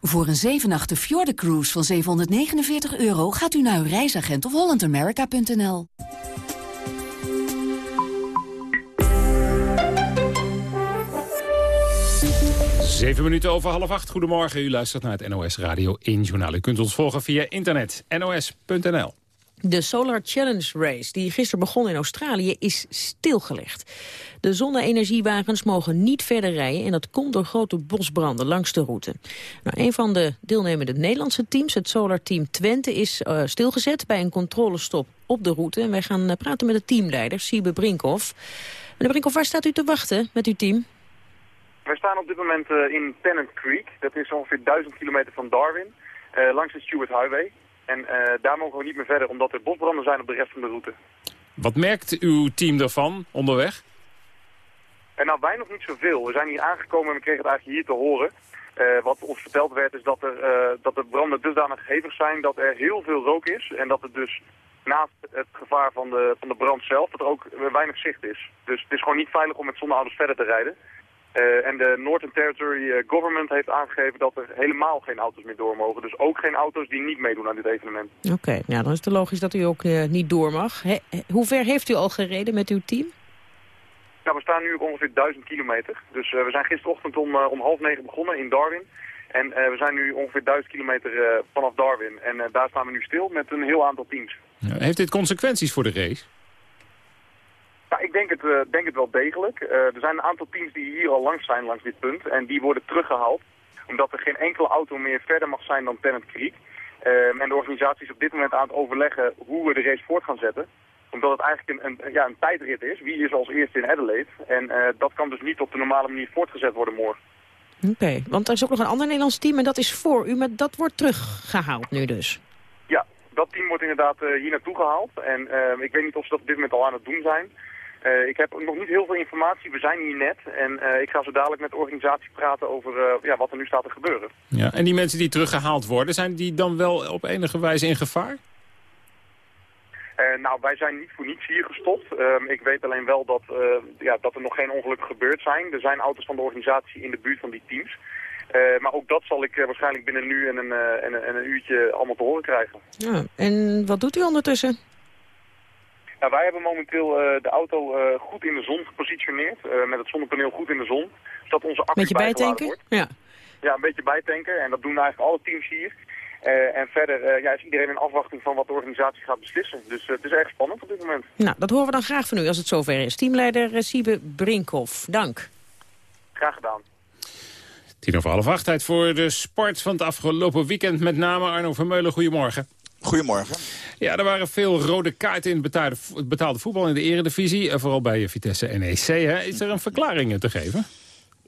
Voor een 7 Fjorden Cruise van 749 euro gaat u naar uw reisagent of hollandamerica.nl. Zeven minuten over half acht. Goedemorgen, u luistert naar het NOS Radio 1 Journaal. U kunt ons volgen via internet, nos.nl. De Solar Challenge Race, die gisteren begon in Australië, is stilgelegd. De zonne-energiewagens mogen niet verder rijden... en dat komt door grote bosbranden langs de route. Nou, een van de deelnemende Nederlandse teams, het Solar Team Twente... is uh, stilgezet bij een controlestop op de route. En wij gaan uh, praten met de teamleider, Siebe Brinkhoff. Meneer Brinkhoff, waar staat u te wachten met uw team? Wij staan op dit moment uh, in Tennant Creek. Dat is ongeveer 1000 kilometer van Darwin, langs de Stuart Highway... En uh, daar mogen we niet meer verder, omdat er bosbranden zijn op de rest van de route. Wat merkt uw team ervan onderweg? En nou, wij nog niet zoveel. We zijn hier aangekomen en we kregen het eigenlijk hier te horen. Uh, wat ons verteld werd is dat, er, uh, dat de branden dusdanig hevig zijn dat er heel veel rook is. En dat het dus naast het gevaar van de, van de brand zelf, dat er ook weinig zicht is. Dus het is gewoon niet veilig om met zonneauto's verder te rijden. Uh, en de Northern Territory Government heeft aangegeven dat er helemaal geen auto's meer door mogen. Dus ook geen auto's die niet meedoen aan dit evenement. Oké, okay, ja, dan is het logisch dat u ook uh, niet door mag. He, hoe ver heeft u al gereden met uw team? Nou, we staan nu op ongeveer 1000 kilometer. Dus we zijn gisterochtend om, om half negen begonnen in Darwin. En we zijn nu ongeveer 1000 kilometer vanaf Darwin. En daar staan we nu stil met een heel aantal teams. Ja, heeft dit consequenties voor de race? Nou, ik denk het, uh, denk het wel degelijk. Uh, er zijn een aantal teams die hier al langs zijn langs dit punt. En die worden teruggehaald. Omdat er geen enkele auto meer verder mag zijn dan Tennant Creek. Uh, en de organisatie is op dit moment aan het overleggen hoe we de race voort gaan zetten. Omdat het eigenlijk een, een ja, een tijdrit is. Wie is als eerste in Adelaide? En dat kan dus niet op de normale manier voortgezet worden morgen. Oké, want er is ook nog een ander Nederlands team en dat is voor u. Maar dat wordt teruggehaald nu dus. Ja, dat team wordt inderdaad hier naartoe gehaald. En ik weet niet of ze dat op dit moment al aan het doen zijn. Uh, ik heb nog niet heel veel informatie. We zijn hier net. En uh, ik ga zo dadelijk met de organisatie praten over uh, ja, wat er nu staat te gebeuren. Ja, en die mensen die teruggehaald worden, zijn die dan wel op enige wijze in gevaar? nou, wij zijn niet voor niets hier gestopt. Ehm, ik weet alleen wel dat, ja, dat er nog geen ongelukken gebeurd zijn. Er zijn auto's van de organisatie in de buurt van die teams. maar ook dat zal ik waarschijnlijk binnen nu en een, en, en een uurtje allemaal te horen krijgen. Ja, en wat doet u ondertussen? Nou, wij hebben momenteel uh, de auto uh, goed in de zon gepositioneerd. Uh, met het zonnepaneel goed in de zon. Zodat onze accu Beetje bijtanken? Wordt. Ja. Ja, een beetje bijtanken. En dat doen eigenlijk alle teams hier. en verder ja, is iedereen in afwachting van wat de organisatie gaat beslissen. Dus het is erg spannend op dit moment. Nou, dat horen we dan graag van u als het zover is. Teamleider Siebe Brinkhoff, dank. Graag gedaan. Tien over half acht, tijd voor de sport van het afgelopen weekend. Met name Arno Vermeulen, goedemorgen. Goedemorgen. Ja, er waren veel rode kaarten in het betaalde, voetbal in de eredivisie. Vooral bij Vitesse NEC. Hè. Is er een verklaring te geven?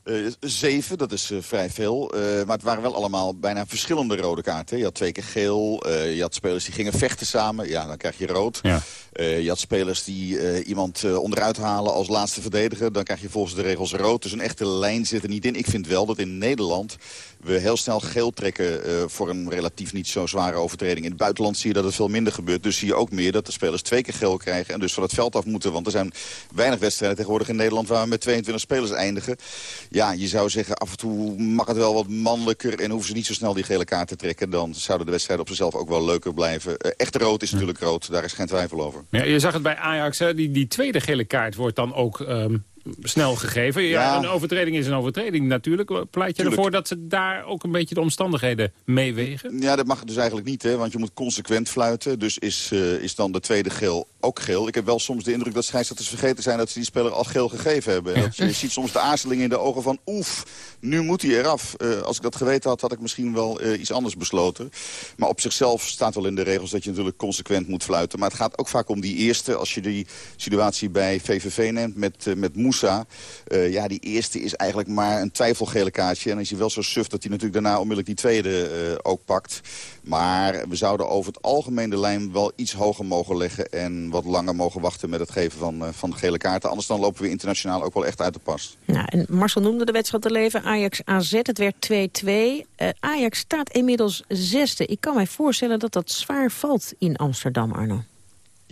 Uh, zeven, dat is uh, vrij veel. Uh, maar het waren wel allemaal bijna verschillende rode kaarten. Je had twee keer geel. je had spelers die gingen vechten samen. Ja, dan krijg je rood. Ja. je had spelers die iemand onderuit halen als laatste verdediger. Dan krijg je volgens de regels rood. Dus een echte lijn zit er niet in. Ik vind wel dat in Nederland we heel snel geel trekken voor een relatief niet zo zware overtreding. In het buitenland zie je dat het veel minder gebeurt. Dus zie je ook meer dat de spelers twee keer geel krijgen... en dus van het veld af moeten. Want er zijn weinig wedstrijden tegenwoordig in Nederland... waar we met 22 spelers eindigen. Ja, je zou zeggen, af en toe mag het wel wat mannelijker... en hoeven ze niet zo snel die gele kaart te trekken. Dan zouden de wedstrijden op zichzelf ook wel leuker blijven. Uh, echte rood is natuurlijk rood, daar is geen twijfel over. Ja, je zag het bij Ajax, hè? Die, die tweede gele kaart wordt dan ook... Um snel gegeven. Ja, Een overtreding is een overtreding natuurlijk. Pleit je ervoor dat ze daar ook een beetje de omstandigheden meewegen? Ja, dat mag dus eigenlijk niet, hè, want je moet consequent fluiten. Dus is, uh, is dan de tweede geel ook geel. Ik heb wel soms de indruk dat scheidsrechters vergeten zijn... dat ze die speler al geel gegeven hebben. Dat je ziet soms de aarzeling in de ogen van... oef, nu moet hij eraf. Uh, als ik dat geweten had, had ik misschien wel uh, iets anders besloten. Maar op zichzelf staat wel in de regels dat je natuurlijk consequent moet fluiten. Maar het gaat ook vaak om die eerste. Als je die situatie bij VVV neemt met, uh, met Moussa... ja, die eerste is eigenlijk maar een twijfelgele kaartje. En dan is hij wel zo suf dat hij natuurlijk daarna onmiddellijk die tweede ook pakt. Maar we zouden over het algemeen de lijn wel iets hoger mogen leggen... en wat langer mogen wachten met het geven van, uh, van gele kaarten. Anders dan lopen we internationaal ook wel echt uit de pas. Nou, en Marcel noemde de wedstrijd te leven. Ajax-AZ, het werd 2-2. Uh, eh, Ajax staat inmiddels zesde. Ik kan mij voorstellen dat dat zwaar valt in Amsterdam, Arno.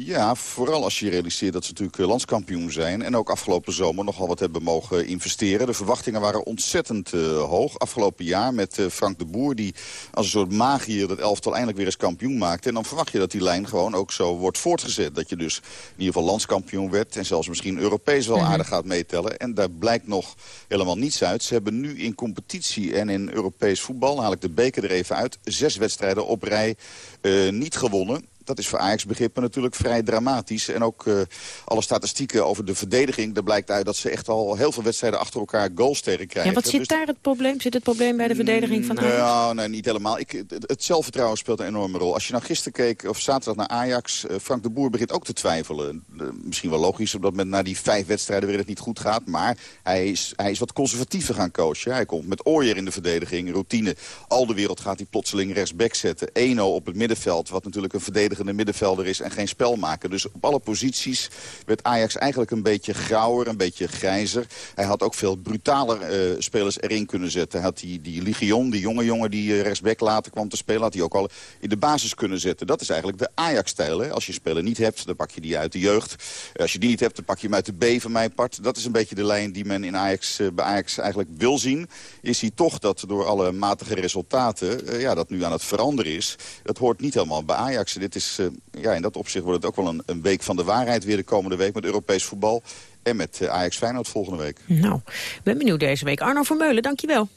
Ja, vooral als je realiseert dat ze natuurlijk eh, landskampioen zijn... en ook afgelopen zomer nogal wat hebben mogen investeren. De verwachtingen waren ontzettend uh, hoog. Afgelopen jaar met uh, Frank de Boer... die als een soort magier dat elftal eindelijk weer eens kampioen maakte. En dan verwacht je dat die lijn gewoon ook zo wordt voortgezet. Dat je dus in ieder geval landskampioen werd... en zelfs misschien Europees wel mhm. aardig gaat meetellen. En daar blijkt nog helemaal niets uit. Ze hebben nu in competitie en in Europees voetbal... haal ik de beker er even uit... zes wedstrijden op rij uh, niet gewonnen dat is voor Ajax-begrippen natuurlijk vrij dramatisch. En ook uh, alle statistieken over de verdediging... daar blijkt uit dat ze echt al heel veel wedstrijden achter elkaar goals tegen krijgen. Ja, wat zit dus daar het probleem? Zit het probleem bij de verdediging van Ajax? Nou, nee, niet helemaal. Ik, het, zelfvertrouwen speelt een enorme rol. Als je nou gisteren keek, of zaterdag naar Ajax... Uh, Frank de Boer begint ook te twijfelen. Uh, misschien wel logisch, omdat met na die vijf wedstrijden weer het niet goed gaat. Maar hij is, hij is wat conservatiever gaan coachen. Hij komt met Ooyer in de verdediging, routine. Al de wereld gaat hij plotseling rechtsback zetten. Eno op het middenveld, wat natuurlijk een verdediger verdedigende middenvelder is en geen spel maken. Dus op alle posities werd Ajax eigenlijk een beetje grauwer, een beetje grijzer. Hij had ook veel brutaler uh, spelers erin kunnen zetten. Hij had die, die Ligion, die jonge jongen die uh, rechtsback later kwam te spelen... had hij ook al in de basis kunnen zetten. Dat is eigenlijk de Ajax-stijl. Als je speler niet hebt, dan pak je die uit de jeugd. Uh, als je die niet hebt, dan pak je hem uit de B van mijn part. Dat is een beetje de lijn die men in Ajax, bij Ajax eigenlijk wil zien. Is hij toch dat door alle matige resultaten... ja, dat nu aan het veranderen is. Dat hoort niet helemaal bij Ajax. Dit is ja, in dat opzicht wordt het ook wel een, een week van de waarheid weer de komende week met Europees voetbal. En met Ajax Feyenoord volgende week. Nou, ben benieuwd deze week. Arno Vermeulen, dankjewel.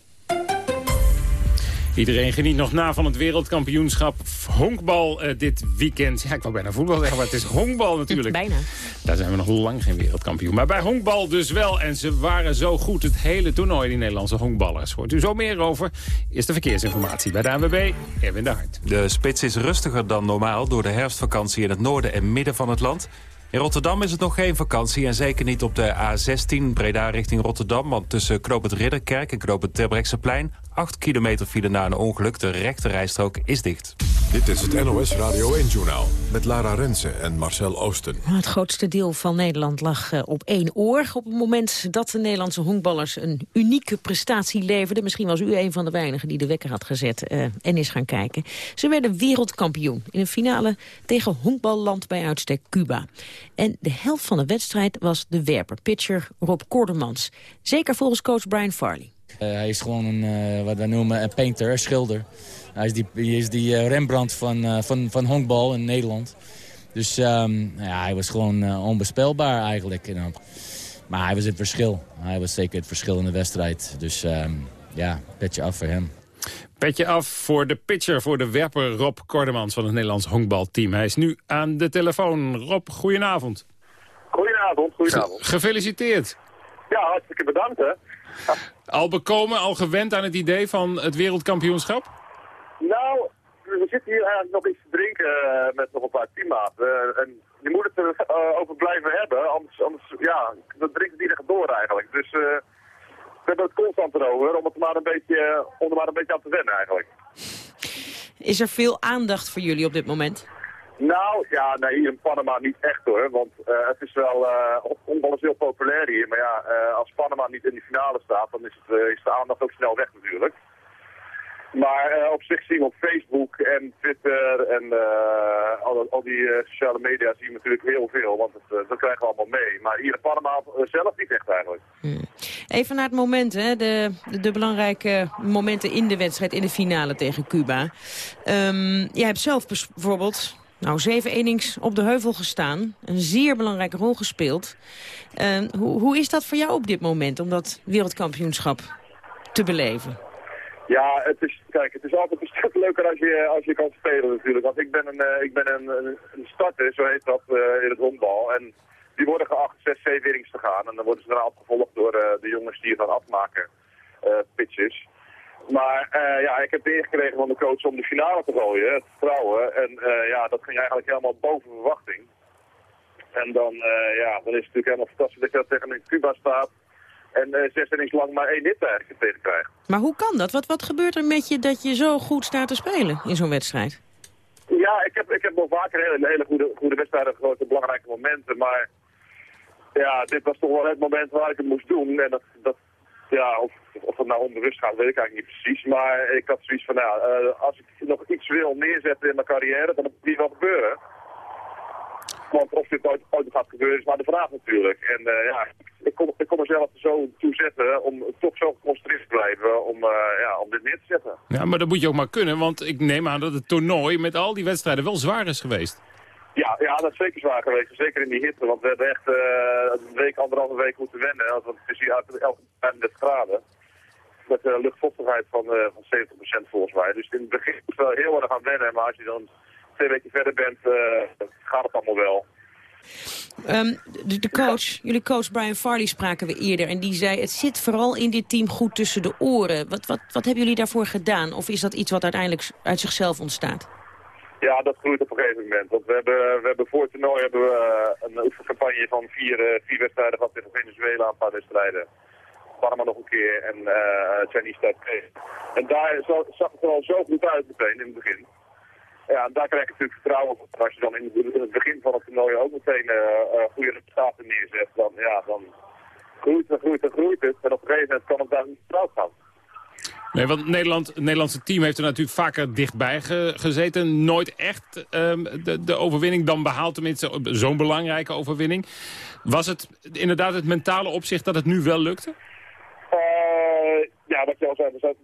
Iedereen geniet nog na van het wereldkampioenschap honkbal uh, dit weekend. Ja, ik wou bijna voetbal zeggen, maar het is honkbal natuurlijk. Bijna. Daar zijn we nog lang geen wereldkampioen. Maar bij honkbal dus wel. En ze waren zo goed het hele toernooi, die Nederlandse honkballers. Hoort u zo meer over. Is de verkeersinformatie bij de ANWB, Erwin de Hart. De spits is rustiger dan normaal door de herfstvakantie in het noorden en midden van het land. In Rotterdam is het nog geen vakantie en zeker niet op de A16 Breda richting Rotterdam. Want tussen Knoop het Ridderkerk en Knoop het Terbrechtseplein 8 kilometer file na een ongeluk. De rechte rijstrook is dicht. Dit is het NOS Radio 1-journaal met Lara Rensen en Marcel Oosten. Het grootste deel van Nederland lag eh, op één oor... op het moment dat de Nederlandse honkballers een unieke prestatie leverden. Misschien was u een van de weinigen die de wekker had gezet uh, en is gaan kijken. Ze werden wereldkampioen in een finale tegen honkballand bij uitstek Cuba. En de helft van de wedstrijd was de werper, pitcher Rob Kordemans. Zeker volgens coach Brian Farley. Uh, hij is gewoon een, uh, wat wij noemen een painter, een schilder. Hij is die, hij is die uh, Rembrandt van, van, van honkbal in Nederland. Dus um, ja, hij was gewoon onbespelbaar eigenlijk. Know. Maar hij was het verschil. Hij was zeker het verschil in de wedstrijd. Dus um, ja, petje af voor hem. Petje af voor de pitcher, voor de werper Rob Kordemans van het Nederlands honkbalteam. Hij is nu aan de telefoon. Rob, goedenavond. Goedenavond, goedenavond. Gefeliciteerd. Ja, hartstikke bedankt hè. Al bekomen, al gewend aan het idee van het wereldkampioenschap? Zitten hier eigenlijk nog iets te drinken uh, met nog een paar teammaten. En je moet het erover over blijven hebben, anders, anders ja, dan drinkt het iedereen door eigenlijk. Dus we hebben het constant erover om, het maar een beetje, om er maar een beetje aan te wennen eigenlijk. Is er veel aandacht voor jullie op dit moment? Nou, ja, nee, hier in Panama niet echt hoor. Want uh, het is wel, uh, is heel populair hier. Maar ja, uh, als Panama niet in die finale staat, dan is, het, is de aandacht ook snel weg natuurlijk. Maar op zich zien we op Facebook en Twitter en al, al, die sociale media zien natuurlijk heel veel. Want het, dat krijgen we allemaal mee. Maar hier in Panama zelf niet echt eigenlijk. Hmm. Even naar het moment, hè, de, de, belangrijke momenten in de wedstrijd, in de finale tegen Cuba. Um, jij hebt zelf bijvoorbeeld nou, zeven innings op de heuvel gestaan. Een zeer belangrijke rol gespeeld. Uh, hoe, hoe is dat voor jou op dit moment, om dat wereldkampioenschap te beleven? Ja, het is, kijk, het is altijd een stuk leuker als je, als je kan spelen natuurlijk. Want ik ben een, uh, ik ben een, een, starter, zo heet dat, uh, in het rondbal. En die worden geacht zes, zeven innings te gaan. En dan worden ze daarna opgevolgd door de jongens die het gaan afmaken, pitches. Maar ja, ik heb de eer gekregen van de coach om de finale te gooien, het vertrouwen. En ja, dat ging eigenlijk helemaal boven verwachting. En dan, ja, dan is het natuurlijk helemaal fantastisch dat je dat tegen een Cuba staat. En zes innings lang maar één hit eigenlijk tegen krijgt. Maar hoe kan dat? Wat, wat gebeurt er met je dat je zo goed staat te spelen in zo'n wedstrijd? Ja, ik heb, ik heb wel vaker hele, hele goede, goede wedstrijden, grote belangrijke momenten. Maar ja, dit was toch wel het moment waar ik het moest doen. En dat, dat, ja, of, of het nou onbewust gaat, weet ik eigenlijk niet precies. Maar ik had zoiets van, nou, uh, als ik nog iets wil neerzetten in mijn carrière, dan moet het niet wel gebeuren. Want of dit ooit, ooit gaat gebeuren is maar de vraag natuurlijk. En uh, ja, ik kon, ik kon mezelf er zo toe zetten om toch zo geconcentreerd te blijven om, uh, ja, om dit neer te zetten. Ja, maar dat moet je ook maar kunnen, want ik neem aan dat het toernooi met al die wedstrijden wel zwaar is geweest. Ja, ja, dat is zeker zwaar geweest. Zeker in die hitte. Want we hebben echt uh, een week, anderhalve week moeten wennen. Want het is hier uit elke 35 graden. Met een luchtvochtigheid van, uh, van 70% volgens mij. Dus in het begin moet je wel heel erg gaan wennen. Maar als je dan twee weken verder bent, gaat het allemaal wel. Um, de, coach, jullie coach Brian Farley spraken we eerder. En die zei, het zit vooral in dit team goed tussen de oren. Wat, wat, wat hebben jullie daarvoor gedaan? Of is dat iets wat uiteindelijk uit zichzelf ontstaat? Ja, dat groeit op een gegeven moment. Want we hebben, we hebben voor het toernooi hebben we eh, een oefencampagne van vier, uh, vier wedstrijden gehad tegen Venezuela, een paar wedstrijden. Panama nog een keer en uh, Chinese Taipei. En daar zag het er al zo goed uit meteen in het begin. Ja, en daar krijg je natuurlijk vertrouwen op. Als je dan in het begin van het toernooi ook meteen uh, goede resultaten neerzet, dan, ja, dan groeit het, groeit het, groeit het. En op een gegeven moment kan het daar niet fout gaan. Nee, want Nederland, het Nederlandse team heeft er natuurlijk vaker dichtbij gezeten. Nooit echt um, de, de overwinning dan behaald, tenminste zo'n belangrijke overwinning. Was het inderdaad het mentale opzicht dat het nu wel lukte? Uh, ja, wat je al zei, we zijn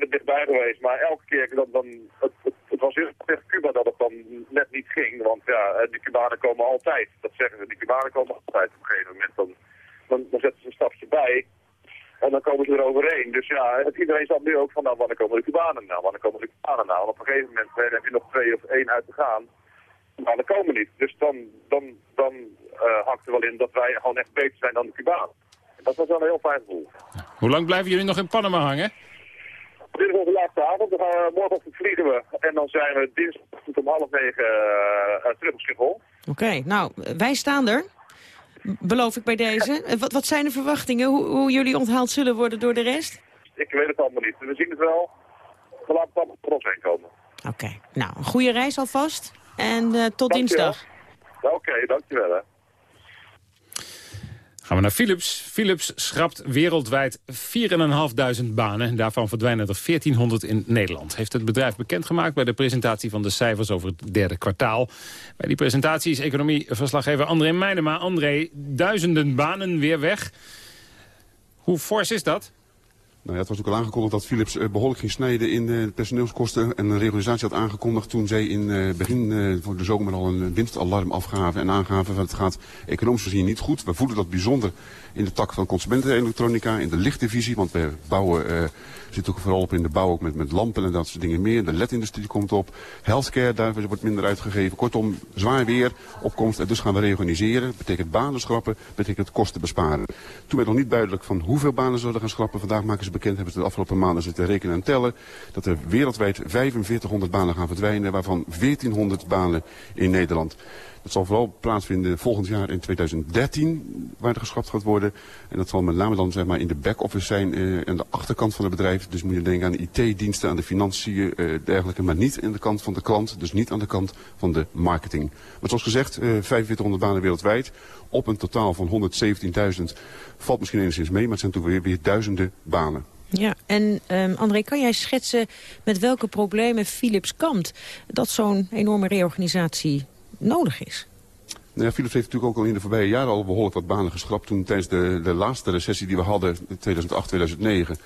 er dichtbij geweest. Maar elke keer, dan, dan, het, het, het was heel tegen Cuba dat het dan net niet ging. Want ja, de Cubanen komen altijd. Dat zeggen ze, de Cubanen komen altijd. Op een gegeven moment dan dan, zetten ze een stapje bij. En dan komen ze er overheen. Dus ja, iedereen zat nu ook van, nou, wanneer komen de Cubanen nou? Wanneer komen de Cubanen nou? En op een gegeven moment eh, heb je nog twee of één uit te gaan. Maar dat komen niet. Dus dan, dan, dan uh, hakt er wel in dat wij gewoon echt beter zijn dan de Cubanen. Dat was wel een heel fijn gevoel. Hoe lang blijven jullie nog in Panama hangen? Dan gaan we, morgenochtend vliegen we. En dan zijn we dinsdagochtend om half negen uh, terug op Schiphol. Oké, nou, wij staan er. Beloof ik bij deze. Wat, wat zijn de verwachtingen? Hoe, hoe, jullie onthaald zullen worden door de rest? Ik weet het allemaal niet. We zien het wel. We laten het allemaal ons heen komen. Oké, nou, een goede reis alvast. En uh, tot dinsdag. Oké, okay, dankjewel. Hè. Gaan we naar Philips. Philips schrapt wereldwijd 4.500 banen. Daarvan verdwijnen er 1400 in Nederland. Heeft het bedrijf bekendgemaakt bij de presentatie van de cijfers over het derde kwartaal. Bij die presentatie is economieverslaggever André Meijnema. André, duizenden banen weer weg. Hoe fors is dat? Nou ja, het was ook al aangekondigd dat Philips eh, behoorlijk ging snijden in de personeelskosten. En een reorganisatie had aangekondigd toen zij in eh, begin van de zomer al een winstalarm afgaven. En aangaven dat het gaat economisch gezien niet goed. We voelen dat bijzonder in de tak van consumentenelektronica, in de lichtdivisie. Want we bouwen, zitten ook vooral op in de bouw ook met, met lampen en dat soort dingen meer. De LED-industrie komt op. Healthcare, daar wordt minder uitgegeven. Kortom, zwaar weer, opkomst. En dus gaan we reorganiseren. Betekent banen schrappen, betekent kosten besparen. Toen werd nog niet duidelijk van hoeveel banen zullen gaan schrappen. Vandaag maken ze bekend, hebben ze de afgelopen maanden zitten rekenen en tellen. Dat er wereldwijd 4500 banen gaan verdwijnen, waarvan 1400 banen in Nederland. Dat zal vooral plaatsvinden volgend jaar in 2013, waar er geschrapt gaat worden. En dat zal met name dan zeg maar, in de back-office zijn, uh, aan de achterkant van het bedrijf. Dus moet je denken aan de IT-diensten, aan de financiën, uh, dergelijke. Maar niet aan de kant van de klant, dus niet aan de kant van de marketing. Maar zoals gezegd, uh, 4500 banen wereldwijd. Op een totaal van 117.000 valt misschien enigszins mee, maar het zijn toch weer, weer duizenden banen. Ja, en um, André, kan jij schetsen met welke problemen Philips kampt... dat zo'n enorme reorganisatie nodig is? Nou ja, Philips heeft natuurlijk ook al in de voorbije jaren al behoorlijk wat banen geschrapt. Toen tijdens de, de laatste recessie die we hadden, 2008, 2009...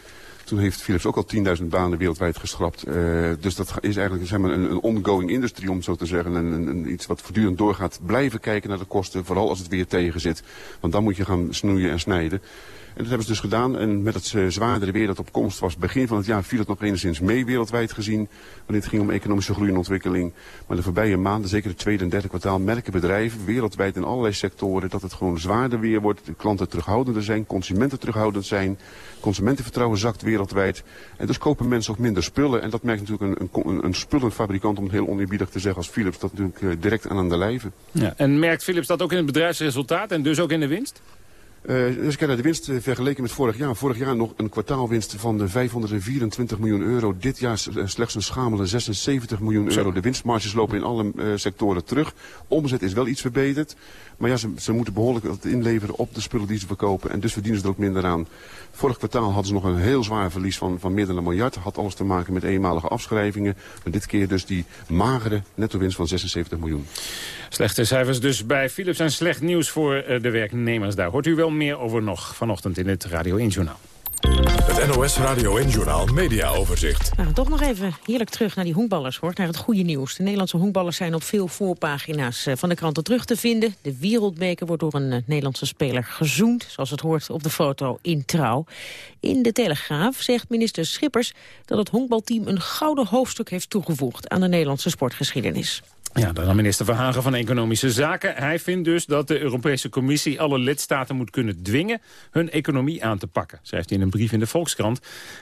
Toen heeft Philips ook al 10.000 banen wereldwijd geschrapt. Uh, dus dat is eigenlijk zeg maar, een, een ongoing industrie, om zo te zeggen. Een, een, iets wat voortdurend doorgaat. Blijven kijken naar de kosten, vooral als het weer tegen zit. Want dan moet je gaan snoeien en snijden. En dat hebben ze dus gedaan. En met het uh, zwaardere weer dat op komst was begin van het jaar viel het nog enigszins mee wereldwijd gezien. Wanneer het ging om economische groei en ontwikkeling. Maar de voorbije maanden, zeker het tweede en derde kwartaal, merken bedrijven wereldwijd in allerlei sectoren dat het gewoon zwaarder weer wordt. De klanten terughoudender zijn, consumenten terughoudend zijn. Consumentenvertrouwen zakt wereldwijd. En dus kopen mensen ook minder spullen. En dat merkt natuurlijk een, een, een spullenfabrikant, om het heel oneerbiedig te zeggen als Philips, dat natuurlijk uh, direct aan aan de lijve. Ja, en merkt Philips dat ook in het bedrijfsresultaat en dus ook in de winst? Uh, dus ik heb de winst vergeleken met vorig jaar. Vorig jaar nog een kwartaalwinst van de 524 miljoen euro. Dit jaar slechts een schamele 76 miljoen euro. De winstmarges lopen in alle uh, sectoren terug. Omzet is wel iets verbeterd. Maar ja, ze, ze moeten behoorlijk wat inleveren op de spullen die ze verkopen. En dus verdienen ze er ook minder aan. Vorig kwartaal hadden ze nog een heel zwaar verlies van, van meer dan een miljard. Had alles te maken met eenmalige afschrijvingen. Maar dit keer dus die magere netto winst van 76 miljoen. Slechte cijfers dus bij Philips en slecht nieuws voor uh, de werknemers daar. Hoort u wel meer over nog vanochtend in het Radio 1 Journaal. Het NOS Radio en Journaal Media Overzicht. Nou, toch nog even heerlijk terug naar die honkballers, hoor. Naar het goede nieuws. De Nederlandse honkballers zijn op veel voorpagina's eh, van de kranten terug te vinden. De wereldbeker wordt door een uh, Nederlandse speler gezoend, zoals het hoort op de foto in Trouw. In de Telegraaf zegt minister Schippers dat het honkbalteam een gouden hoofdstuk heeft toegevoegd aan de Nederlandse sportgeschiedenis. Ja, dan minister Verhagen van Economische Zaken. Hij vindt dus dat de Europese Commissie alle lidstaten moet kunnen dwingen hun economie aan te pakken, schrijft hij in een brief in de Volkskrant.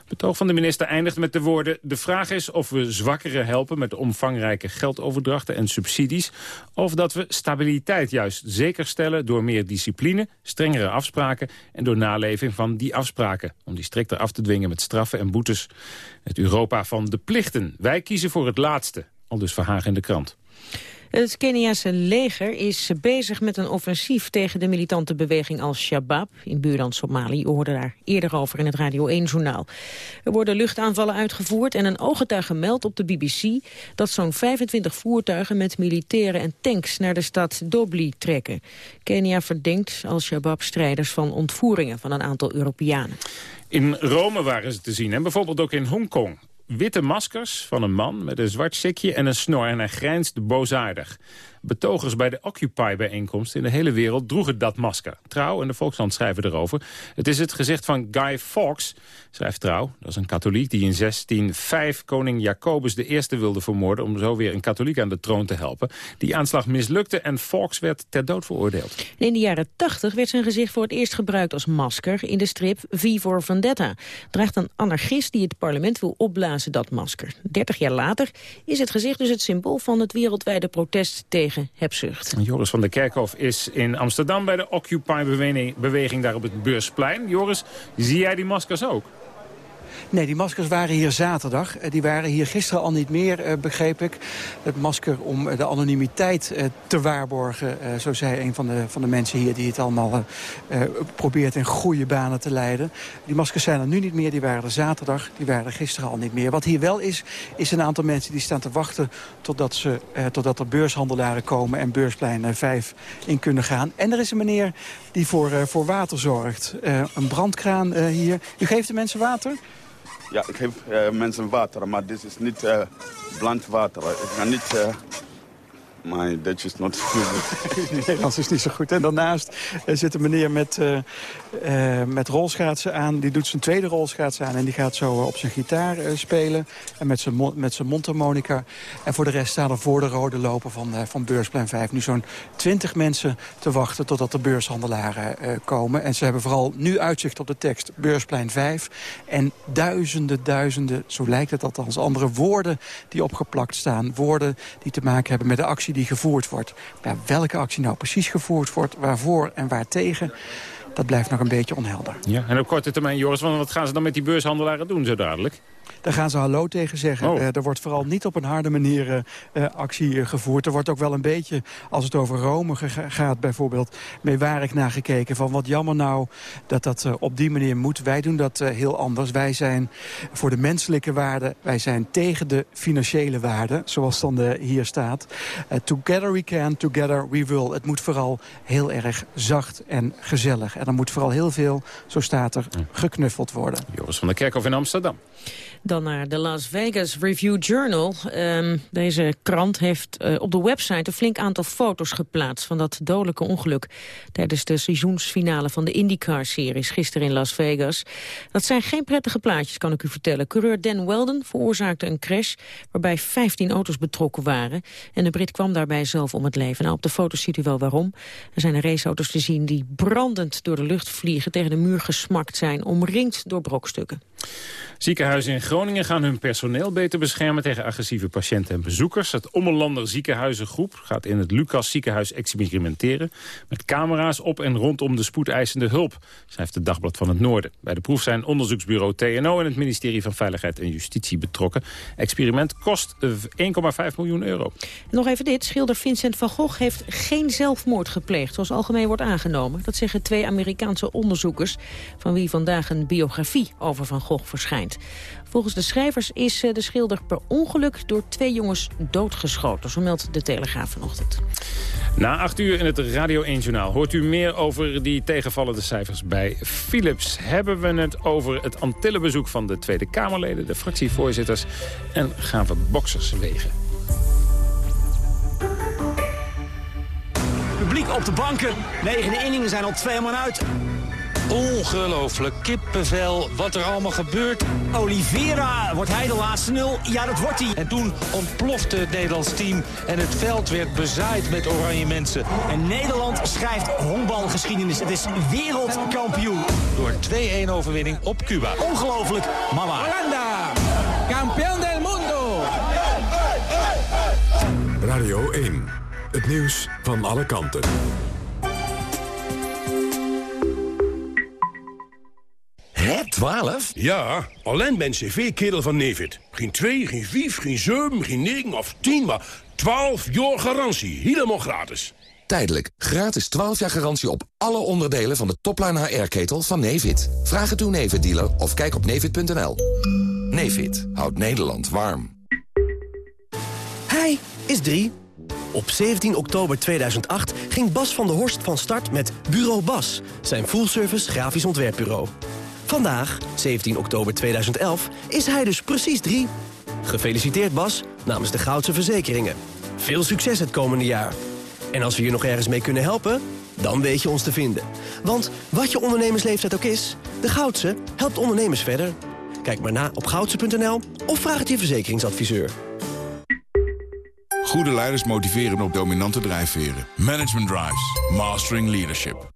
Betoog van de minister eindigt met de woorden... de vraag is of we zwakkeren helpen met omvangrijke geldoverdrachten en subsidies... of dat we stabiliteit juist zeker stellen door meer discipline, strengere afspraken... en door naleving van die afspraken, om die strikter af te dwingen met straffen en boetes. Het Europa van de plichten. Wij kiezen voor het laatste, al dus Verhagen in de krant. Het Keniaanse leger is bezig met een offensief tegen de militante beweging Al-Shabaab in buurland Somalië. U hoorde daar eerder over in het Radio 1-journaal. Er worden luchtaanvallen uitgevoerd en een ooggetuige meldt op de BBC dat zo'n 25 voertuigen met militairen en tanks naar de stad Dobli trekken. Kenia verdenkt Al-Shabaab-strijders van ontvoeringen van een aantal Europeanen. In Rome waren ze te zien en bijvoorbeeld ook in Hongkong witte maskers van een man met een zwart sikje en een snor en hij grijnst boosaardig. Betogers bij de Occupy-bijeenkomst in de hele wereld droegen dat masker. Trouw en de Volkskrant schrijven erover. Het is het gezicht van Guy Fawkes, schrijft Trouw. Dat is een katholiek die in 1605 koning Jacobus I wilde vermoorden... om zo weer een katholiek aan de troon te helpen. Die aanslag mislukte en Fawkes werd ter dood veroordeeld. In de jaren 80 werd zijn gezicht voor het eerst gebruikt als masker... in de strip V for Vendetta. Draagt een anarchist die het parlement wil opblazen dat masker. 30 jaar later is het gezicht dus het symbool van het wereldwijde protest tegen Joris van der Kerkhof is in Amsterdam bij de Occupy-beweging daar op het Beursplein. Joris, zie jij die maskers ook? Nee, die maskers waren hier zaterdag. Eh, die waren hier gisteren al niet meer, eh, begreep ik. Het masker om eh, de anonimiteit te waarborgen. zo zei een van de, van de mensen hier die het allemaal probeert in goede banen te leiden. Die maskers zijn er nu niet meer. Die waren er zaterdag. Die waren er gisteren al niet meer. Wat hier wel is, is een aantal mensen die staan te wachten... totdat, ze, totdat er beurshandelaren komen en beursplein 5 in kunnen gaan. En er is een meneer die voor, voor water zorgt. een brandkraan hier. U geeft de mensen water? Ja, ik geef uh, mensen water, maar dit is niet uh, bland water. Ik ga niet... My Dutch is not good. Nederlands is niet zo goed. En daarnaast zit een meneer met, uh, met rolschaatsen aan. Die doet zijn tweede rolschaatsen aan en die gaat zo op zijn gitaar spelen. En met zijn, met zijn mondharmonica. En voor de rest staan er voor de rode loper van, van Beursplein 5... nu zo'n twintig mensen te wachten totdat de beurshandelaren komen. En ze hebben vooral nu uitzicht op de tekst Beursplein 5. En duizenden, duizenden, zo lijkt het althans, andere woorden die opgeplakt staan. Woorden die te maken hebben met de actie die gevoerd wordt. Maar welke actie nou precies gevoerd wordt, waarvoor en waartegen... dat blijft nog een beetje onhelder. Ja, en op korte termijn, Joris, wat gaan ze dan met die beurshandelaren doen zo dadelijk? Daar gaan ze hallo tegen zeggen. Oh. Uh, er wordt vooral niet op een harde manier uh, actie gevoerd. Er wordt ook wel een beetje, als het over Rome gaat bijvoorbeeld... meewarig nagekeken van wat jammer nou dat dat op die manier moet. Wij doen dat heel anders. Wij zijn voor de menselijke waarden. Wij zijn tegen de financiële waarden, zoals dan hier staat. together we can, together we will. Het moet vooral heel erg zacht en gezellig. En er moet vooral heel veel, zo staat er, geknuffeld worden. Joris van der Kerkhof in Amsterdam. Dan naar de Las Vegas Review Journal. Um, deze krant heeft uh, op de website een flink aantal foto's geplaatst... van dat dodelijke ongeluk tijdens de seizoensfinale van de IndyCar-series... gisteren in Las Vegas. Dat zijn geen prettige plaatjes, kan ik u vertellen. Coureur Dan Weldon veroorzaakte een crash... waarbij 15 auto's betrokken waren. En de Brit kwam daarbij zelf om het leven. Nou, op de foto's ziet u wel waarom. Er zijn raceauto's te zien die brandend door de lucht vliegen... tegen de muur gesmakt zijn, omringd door brokstukken. Ziekenhuizen in Groningen gaan hun personeel beter beschermen tegen agressieve patiënten en bezoekers. Het Ommelander Ziekenhuizengroep gaat in het Lucas ziekenhuis experimenteren met camera's op en rondom de spoedeisende hulp, schrijft het Dagblad van het Noorden. Bij de proef zijn onderzoeksbureau TNO en het ministerie van Veiligheid en Justitie betrokken. Experiment kost 1,5 miljoen euro. Nog even dit. Schilder Vincent van Gogh heeft geen zelfmoord gepleegd, zoals algemeen wordt aangenomen. Dat zeggen twee Amerikaanse onderzoekers, van wie vandaag een biografie over Van Gogh verschijnt. Volgens de schrijvers is eh, de schilder per ongeluk door twee jongens doodgeschoten. Zo meldt de Telegraaf vanochtend. Na acht uur in het Radio 1-journaal hoort u meer over die tegenvallende cijfers bij Philips. Hebben we het over het Antillenbezoek van de Tweede Kamerleden, de fractievoorzitters... en gaan we boksers wegen. Publiek op de banken. Negende inningen zijn al twee man uit. Ongelooflijk. Kippenvel, wat er allemaal gebeurt. Oliveira, wordt hij de laatste nul? Ja, dat wordt hij. En toen ontplofte het Nederlands team en het veld werd bezaaid met oranje mensen. En Nederland schrijft honkbalgeschiedenis. Het is wereldkampioen. Door 2-1 overwinning op Cuba. Ongelooflijk, mama. Holanda, kampioen del mundo. Radio 1, het nieuws van alle kanten. Hè, 12? Ja, alleen ben cv-kerel van Nevid. Geen 2, geen 5, geen 7, geen 9 of 10, maar 12 jaar garantie. Helemaal gratis. Tijdelijk. Gratis 12 jaar garantie op alle onderdelen van de topline HR-ketel van Nevid. Vraag het uw Nevid-dealer of kijk op nevid.nl. Nevid houdt Nederland warm. Hij is 3. Op 17 oktober 2008 ging Bas van der Horst van start met Bureau Bas, zijn full-service grafisch ontwerpbureau. Vandaag, 17 oktober 2011, is hij dus precies drie. Gefeliciteerd Bas, namens de Goudse Verzekeringen. Veel succes het komende jaar. En als we je nog ergens mee kunnen helpen, dan weet je ons te vinden. Want wat je ondernemersleeftijd ook is, de Goudse helpt ondernemers verder. Kijk maar na op goudse.nl of vraag het je verzekeringsadviseur. Goede leiders motiveren op dominante drijfveren. Management Drives. Mastering Leadership.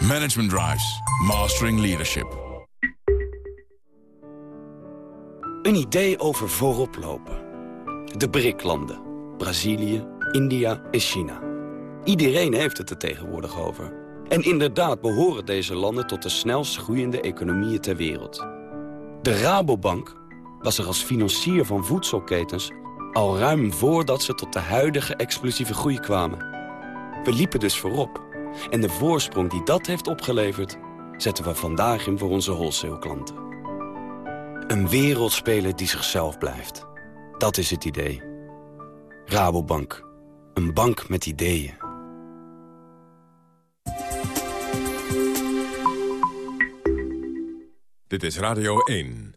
Management Drives. Mastering Leadership. Een idee over voorop lopen. De BRIC-landen. Brazilië, India en China. Iedereen heeft het er tegenwoordig over. En inderdaad behoren deze landen tot de snelst groeiende economieën ter wereld. De Rabobank was er als financier van voedselketens... al ruim voordat ze tot de huidige explosieve groei kwamen. We liepen dus voorop. En de voorsprong die dat heeft opgeleverd... zetten we vandaag in voor onze wholesale-klanten. Een wereldspeler die zichzelf blijft. Dat is het idee. Rabobank. Een bank met ideeën. Dit is Radio 1.